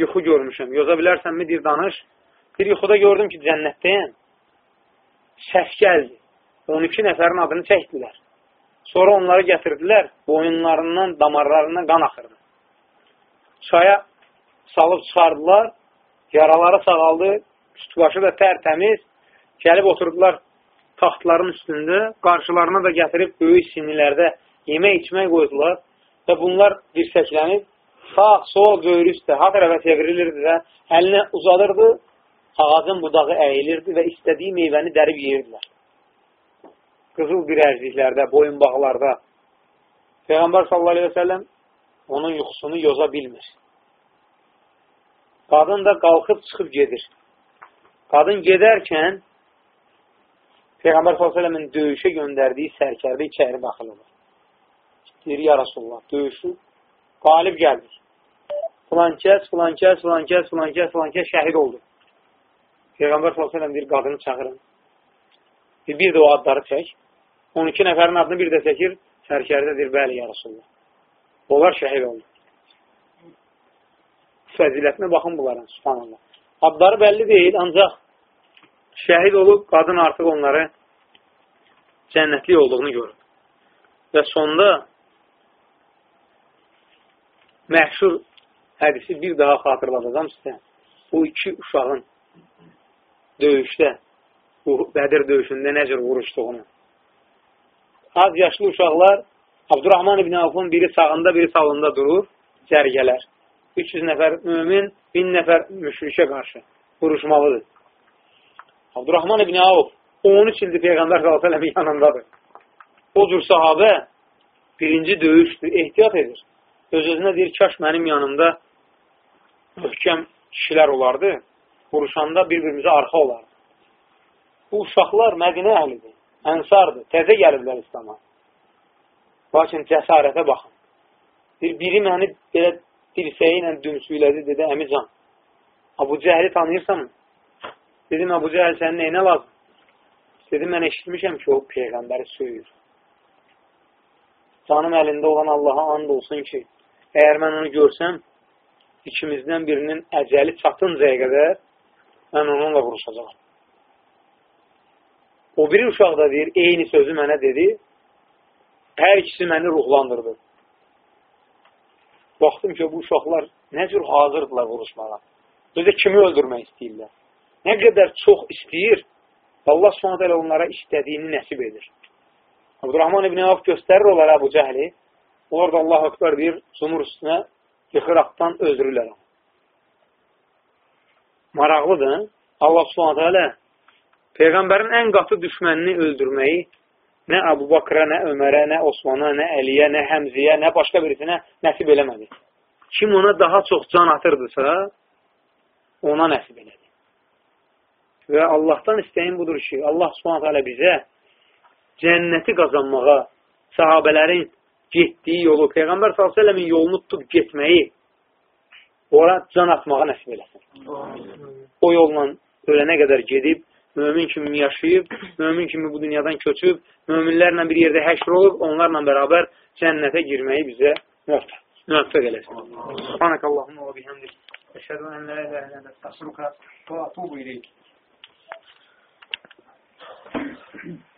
yuxu görmüşəm, yoza bilərsənmi, deyir, danış. Bir yuxuda gördüm ki, cənnətdəyəm. Səs gəldi. 12 nəfərin adını çəkdilər. Sonra onları gətirdilər, boyunlarından, damarlarından qan axırdı. Çaya salıb çıxardılar, yaraları sağaldı, üstbaşı da tərtəmiz, gəlib oturdular taxtların üstündə, qarşılarına da gətirib böyük sinilərdə yemək içmək qoydular və bunlar dirsəklənib sağ, sol, böyrü üstə, ha tərəfə çevrilirdi və əlinə uzadırdı, ağacın budağı əyilirdi və istədiyi meyvəni dərib yeyirdilər. Qızıl bir ərzliklərdə, boyunbağlarda. Peyğəmbər sallallahu aleyhi və səlləm onun yuxusunu yoza bilmir. Qadın da qalxıb çıxıb gedir. Qadın gedərkən Peyğəmbər s.ə.v-in döyüşə göndərdiyi sərkərdə içəri olur. Deyir, ya Rasulullah, döyüşü qalib gəldir. Filan kəs, filan kəs, filan kəs, filan kəs, filan kəs şəhid oldu. Peyğəmbər s.ə.v deyir, qadını çağırın. Bir, bir də o adları çək. 12 nəfərin adını bir də çəkir. Sərkərdə deyir, bəli, ya Rasulullah. Onlar şəhid oldu. Fəzilətinə baxın bunların, subhanallah. Adları bəlli deyil, ancaq şəhid olub, qadın artıq onları cənnətli olduğunu görür. Və sonda məhşur hədisi bir daha xatırladacam sizə. Bu iki uşağın döyüşdə, Bədir döyüşündə necə vuruşduğunu. Az yaşlı uşaqlar Abdurrahman ibn Avfun biri sağında, biri salında durur, cərgələr. 300 nəfər mümin, 1000 nəfər müşrikə qarşı vuruşmalıdır. Abdurrahman ibn Avf 13 ildir Peyğəmbər s.ə.v yanındadır. O cür sahabə birinci döyüşdür, ehtiyat edir. Öz-özünə deyir, kaş mənim yanımda möhkəm kişilər olardı, vuruşanda bir-birimizə arxa olardı. Bu uşaqlar Mədinə əhlidir, ənsardır, təzə gəliblər İslama. Lakin cəsarətə baxın. Bir, biri məni belə dirsəyi ilə dümsüylədi, dedi, əmican, Abu Cəhli tanıyırsan mı? Dedim, Əbu Cəhəl sənin neyinə lazım? Dedim, mən eşitmişəm ki, o Peyğəmbəri söyür. Canım əlində olan Allaha and olsun ki, əgər mən onu görsəm, ikimizdən birinin əcəli çatıncaya qədər mən onunla vuruşacaqam. O biri uşaq da deyir, eyni sözü mənə dedi, hər ikisi məni ruhlandırdı. Baxdım ki, bu uşaqlar nə cür hazırdırlar vuruşmağa. Özə kimi öldürmək istəyirlər. Nə qədər çox istəyir, Allah s.ə.v onlara istədiyini nəsib edir. Abdurrahman ibn Avf göstərir onlara bu cəhli. Onlar da Allah akbar deyir, sumur üstünə yıxıraqdan öldürürlər. Maraqlıdır. Allah s.ə.v Peyğəmbərin ən qatı düşmənini öldürməyi nə Əbu Bakra, nə Ömərə, nə Osmana, nə Əliyə, nə Həmziyə, nə başqa birisinə nəsib eləmədi. Kim ona daha çox can atırdısa, ona nəsib elədi. Və Allahdan istəyin budur ki, Allah subhanət hələ bizə cənnəti qazanmağa, sahabələrin getdiyi yolu, Peyğəmbər s.ə.v-in yolunu tutub getməyi, ora can atmağa nəsib eləsin. O yolla ölənə qədər gedib, mömin kimi yaşayıb, mömin kimi bu dünyadan köçüb, möminlərlə bir yerdə həşr olub, onlarla bərabər cənnətə girməyi bizə müvəffəq eləsin. Subhanəkallahumma və bihəmdik. Əşhədu ən la iləhə ilə nəstəxfiruka və atubu iləyik. Thank you.